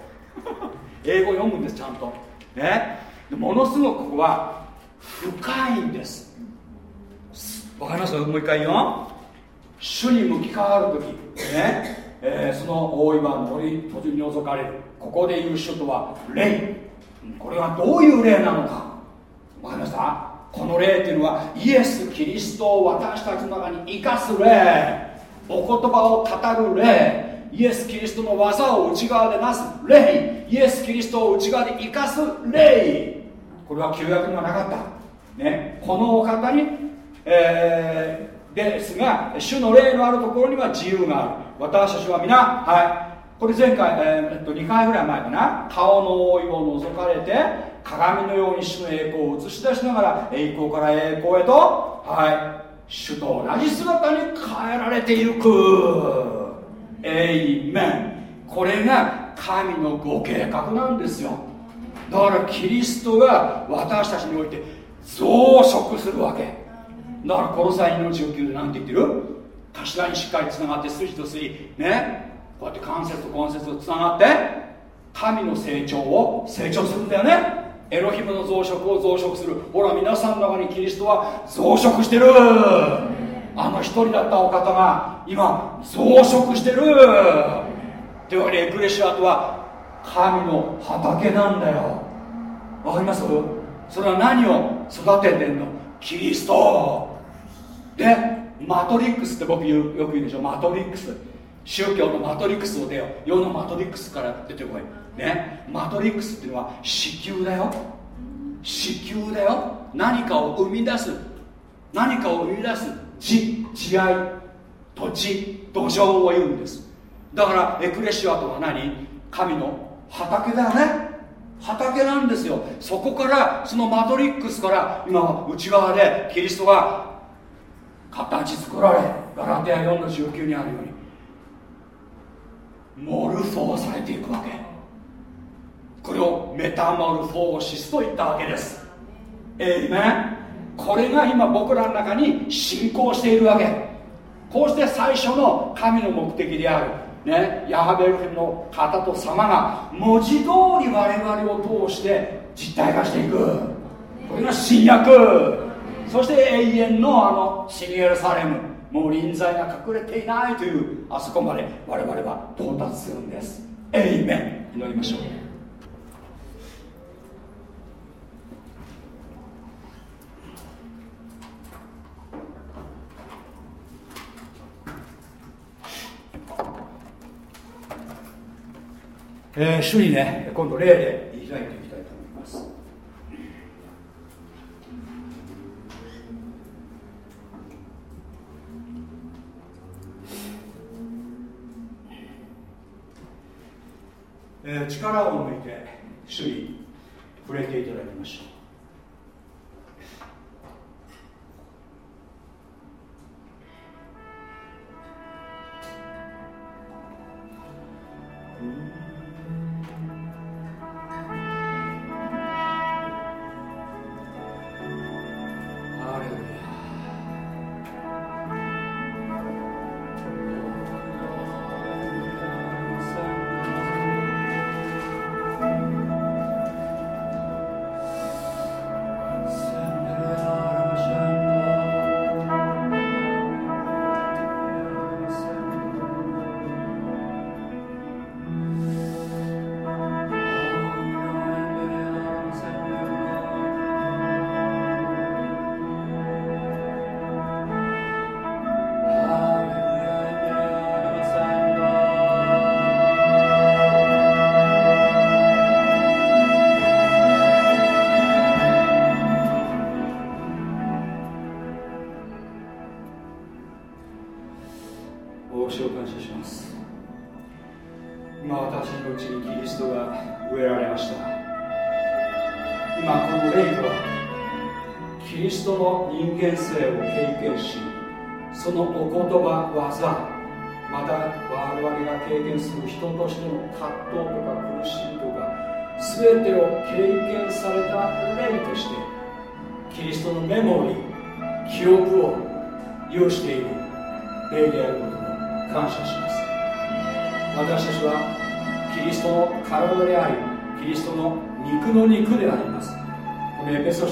[laughs] 英語読むんですちゃんと。ね。ものすごくここは深いんです。わかります？もう一回言う？よ主に向き変わる時。ね、えー、その大岩の取り取り除かれる。ここで言う主とは霊。これはどういう霊なのか。わかりました？この霊っていうのはイエス・キリストを私たちの中に生かす霊。お言葉を語る霊。イエス・キリストの技を内側でなす霊。イエス・キリストを内側で生かす霊。これは旧約にはなかった。ね。このお方に、えー、ですが主の霊のあるところには自由がある。私たちは皆はい。これ前回、えー、っと2回ぐらい前かな。顔の覆いを覗かれて鏡のように主の栄光を映し出しながら栄光から栄光へとはい主と同じ姿に変えられていく。エイメン。これが神のご計画なんですよ。だからキリストが私たちにおいて増殖するわけ。だからこの際の19で何て言ってる？頭にしっかりつながって筋と筋ね。こうやって関節と関節とつながって神の成長を成長するんだよね。エロヒムの増殖を増殖する。ほら皆さんの中にキリストは増殖してる。あの一人だったお方が今増殖してる。というわけでエクレシアとは神の畑なんだよ。わかります？それは何を育ててんの？キリスト。でマトリックスって僕よく言うでしょ？マトリックス。宗教のマトリックスを出よ世のマトリックスから出てこい。ね。マトリックスっていうのは子宮だよ。子宮だよ。何かを生み出す。何かを生み出す。地地合土地。土壌を言うんです。だからエクレシアとは何？神の畑だよね。畑なんですよ。そこからそのマトリックスから今内側でキリストが形作られガラテア4の19にあるように。モルフォーされていくわけ。これをメタモルフォーシスと言ったわけです。えいめこれが今僕らの中に進行しているわけ。こうして最初の神の目的である。ね、ヤハベルフの方と様が文字通り我々を通して実体化していく。これが新約。そして永遠のあの新エルサレム。もう臨在が隠れていないというあそこまで我々は到達するんです。エイメン祈りましょう。えー、主にね、今度、礼で開いたいきえー、力を抜いて主に触れていただきましょう。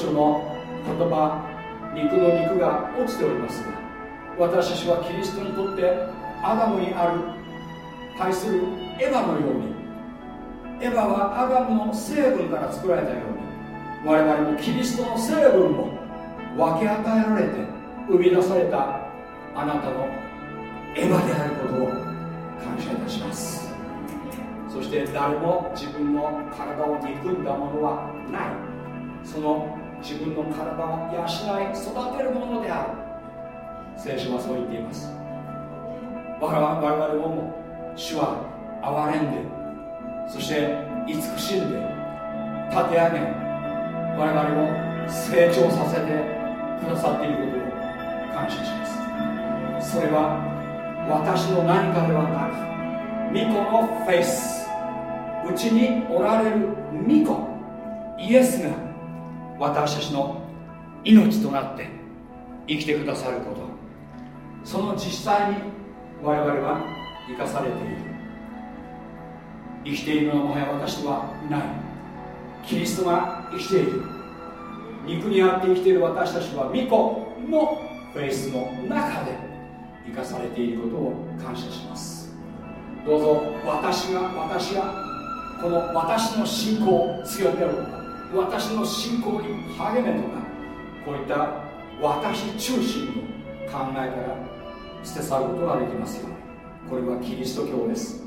書の言葉肉の肉が落ちております。が私たちはキリストにとってアダムにある対するエヴァのようにエヴァはアダムの成分から作られたように我々もキリストの成分も分け与えられて生み出されたあなたのエヴァであることを感謝いたします。そして誰も自分の体を憎んだものはない。その自分の体を養い育てるものである。聖書はそう言っています。我々も主は憐れんでそして慈しんで立て上げ我々を成長させてくださっていることを感謝します。それは私の何かではなく巫女のフェイス。うちにおられる巫女イエスが私たちの命となって生きてくださること。その実際に我々は生かされている。生きているのはもはや私ではない。キリストが生きている。肉にあって生きている私たちは巫女のフェイスの中で生かされていることを感謝します。どうぞ私が私がこの私の信仰を強めろと。私の信仰に励めとかこういった私中心の考えから捨て去ることができますよこれはキリスト教です。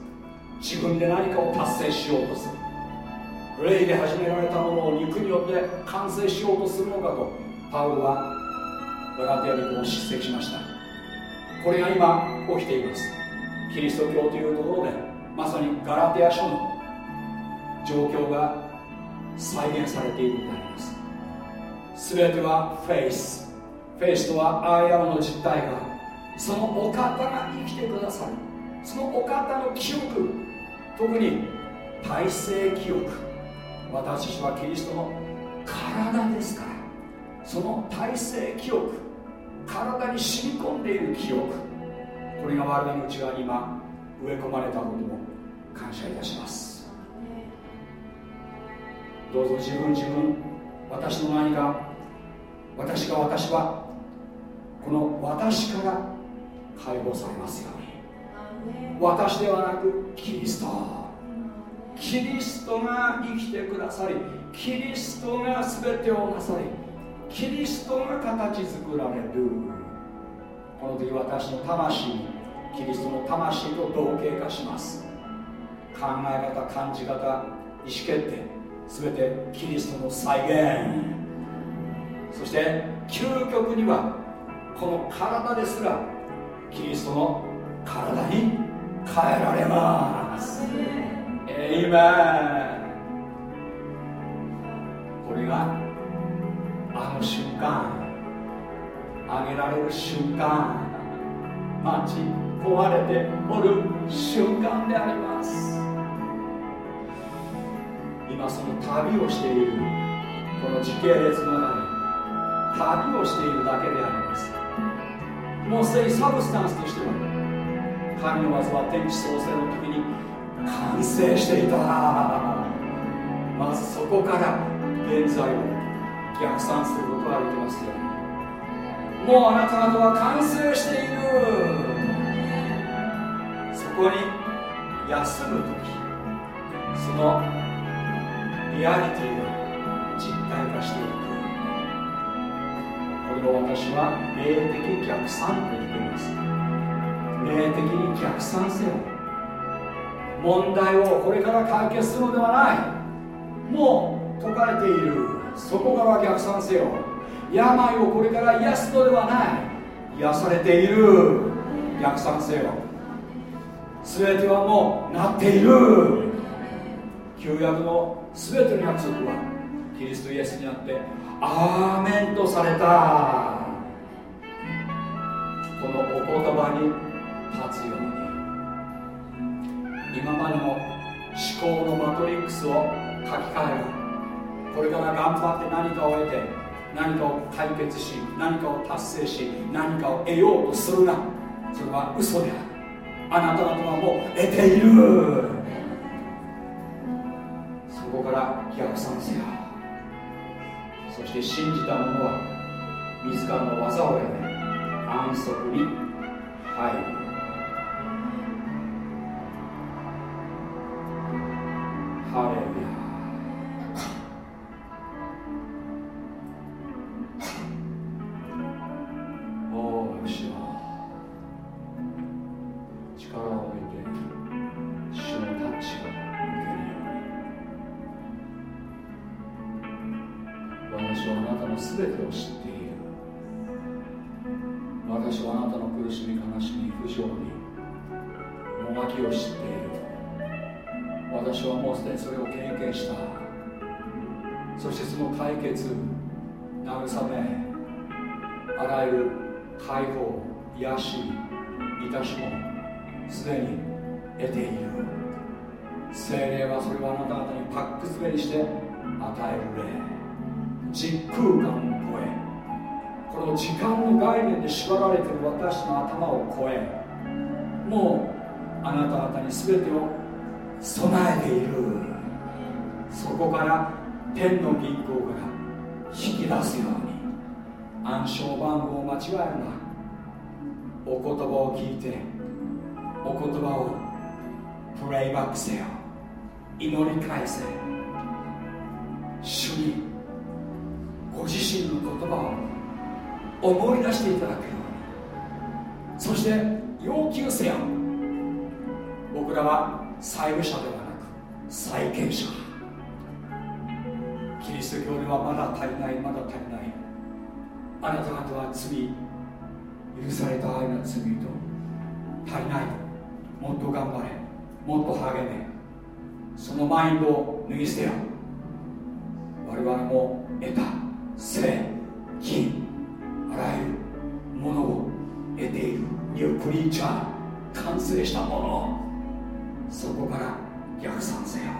自分で何かを達成しようとする。霊で始められたものを肉によって完成しようとするのかとパウロはガラテヤ人を叱責しました。これが今起きています。キリスト教というところでまさにガラテヤ書の状況が再現されているのであります。全てはフェイス。フェイスとはアイアムの実体がそのお方が生きてくださる。そのお方の記憶。特に体制記憶。私たちはキリストの体ですから。その体制記憶。体に染み込んでいる記憶。これが我々の内側に今植え込まれたことも感謝いたします。どうぞ自分自分私の何か私が私はこの私から解放されますように。私ではなくキリスト。キリストが生きてくださりキリストが全てをなさりキリストが形作られる。この時私の魂にキリストの魂と同型化します。考え方感じ方意思決定全てキリストの再現。そして究極にはこの体ですらキリストの体に変えられます。エイメンこれがあの瞬間あげられる瞬間待ち壊れておる瞬間であります。今その旅をしているこの時系列の中で旅をしているだけであります。もうすでにサブスタンスとしては神の技は天地創生の時に完成していたまずそこから現在を逆算することができます。よもうあなた方は完成している。そこに休む時そのリアリティが実体化していく。これを私は霊的逆算と言っています霊的に逆算せよ問題をこれから解決するのではない。もう解かれている。そこから逆算せよ。病をこれから癒すのではない。癒されている。逆算せよ。全てはもうなっている旧約の全ての約束はキリストイエスにあってアーメンとされたこのお言葉に立つように。今までの思考のマトリックスを書き換える。これから頑張って何かを得て何かを解決し何かを達成し何かを得ようとするな。それは嘘である。あなた方はもう得ている。こから逆算せよ。そして信じた者は自らの技をやめ安息に入る。ハレルヤ。そしてその解決慰めあらゆる解放癒しいたしもすでに得ている。精霊はそれをあなた方にパック詰めにして与える霊。時空間を超えこの時間の概念で縛られている私の頭を超えもうあなた方に全てを備えている。そこから天の銀行から引き出すように。暗証番号を間違えるな。お言葉を聞いてお言葉をプレイバックせよ。祈り返せ。主にご自身の言葉を思い出していただくように。そして要求せよ。僕らは債務者ではなく債権者。キリスト教ではまだ足りないまだ足りない。あなた方は罪許された愛の罪と足りない。もっと頑張れ。もっと励め。そのマインドを脱ぎ捨てよ。我々も得た性金あらゆるものを得ている。ニュークリーチャー完成したもの。そこから逆算せよ。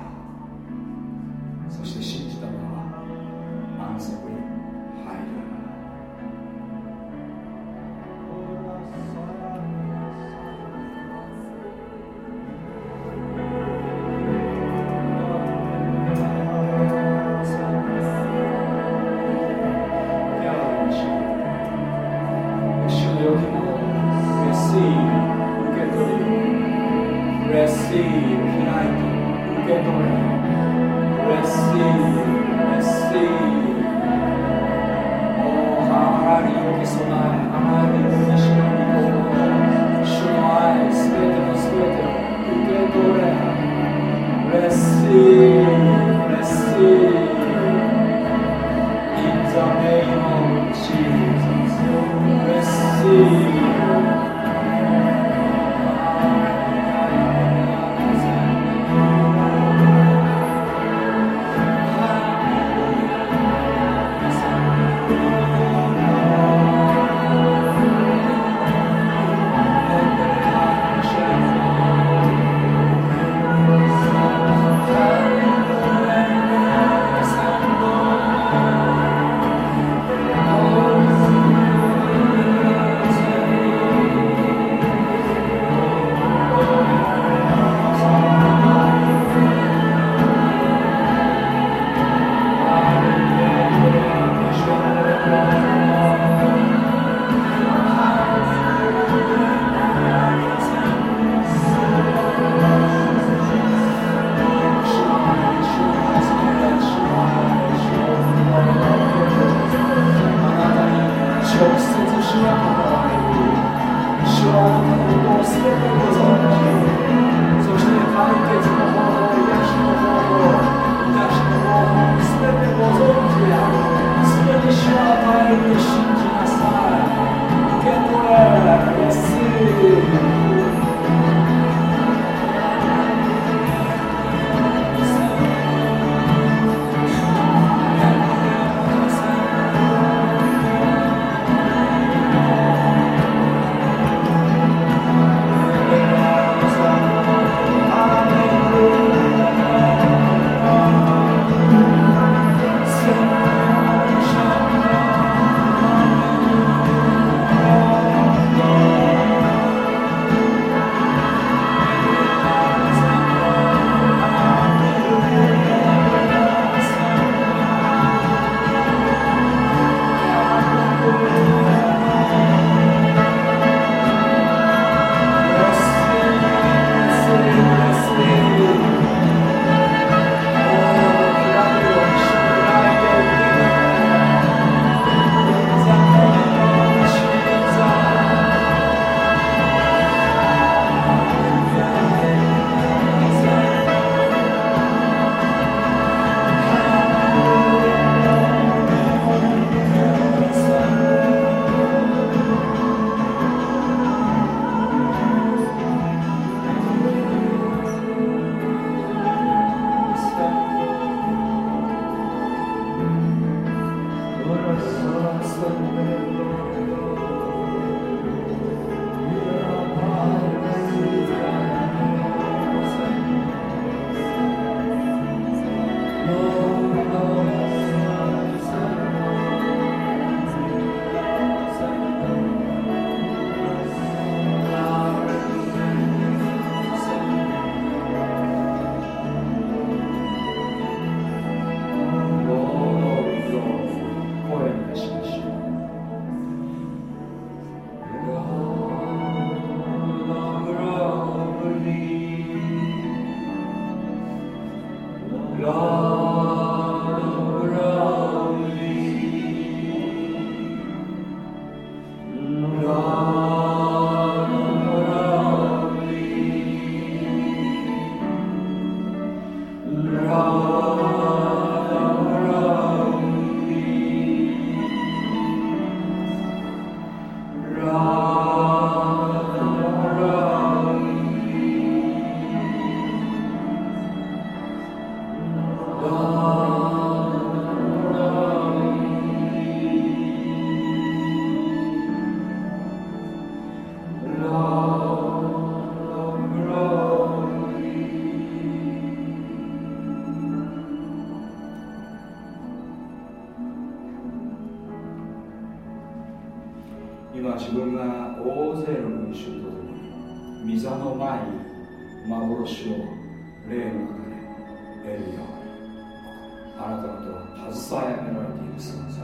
あなた方は携え上げられている存在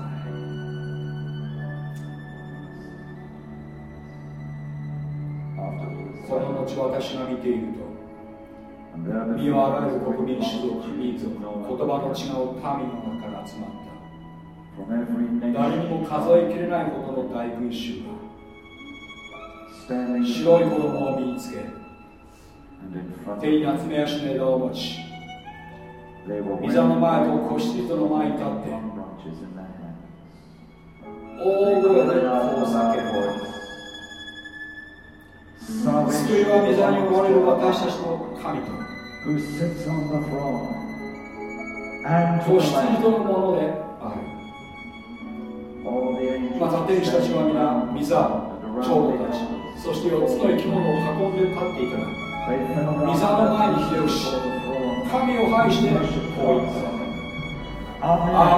その後私が見ていると身をあらゆる国民種族民族言葉の違う民の中から集まった。誰にも数えきれないほどの大群衆が白い衣を身につけ手に夏目足の枝を持ち御座の前と子羊との前に立って。大声でこう叫ぶ救いは御座におられる私たちの神と子
and to the
羊.とのものであるまた天使たちは皆御座長老たちそして4つの生き物を囲んで立っていたが
they fell
御
down
座の前にひれ神を愛してこうア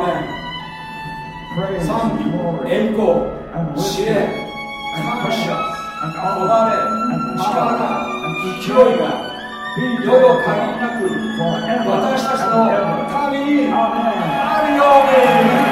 ーメン賛美援
護
教
え
感謝こ
だ
れ力
が
勢いが世
の
限りなく私たちの神にあるように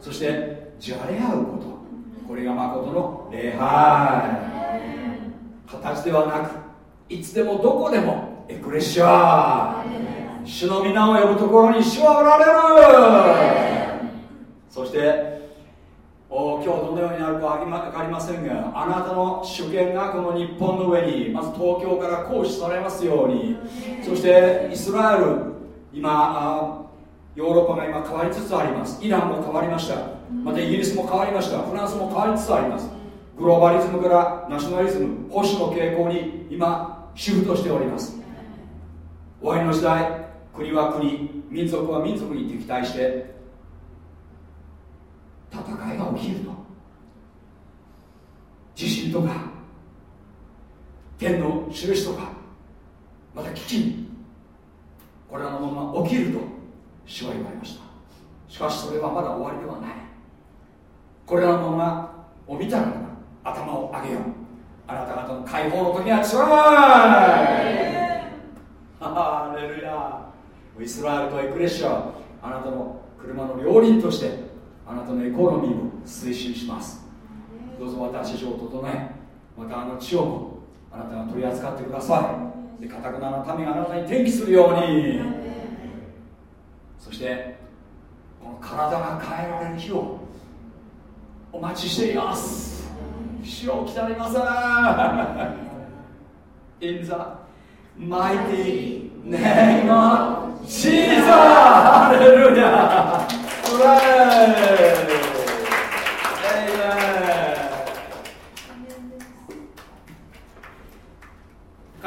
そしてじゃれ合うこと。これが誠の礼拝。形ではなくいつでもどこでもエクレシア。主の皆を呼ぶところに主はおられる。そしてお今日どのようになるか分かりませんがあなたの主権がこの日本の上にまず東京から行使されますように。そしてイスラエル今ヨーロッパが今変わりつつあります。イランも変わりました。またイギリスも変わりました。フランスも変わりつつあります。グローバリズムからナショナリズム保守の傾向に今シフトしております。終わりの時代国は国民族は民族に敵対して戦いが起きると。地震とか天の印とかまた飢饉これらのものが起きると主は言われました。しかしそれはまだ終わりではない。これらのものがを見たら頭を上げよう。あなた方の解放の時が近い。ハレルヤ。イスラエルとエクレシア。あなたの車の両輪としてあなたのエコノミーを推進します。どうぞ私たちを整えまたあの地をもあなたが取り扱ってください。でかたくなな民があなたに転機するように。そしてこの体が変えられる日をお待ちしています主を来たりません In the mighty name of Jesus! Hallelujah! Hooray!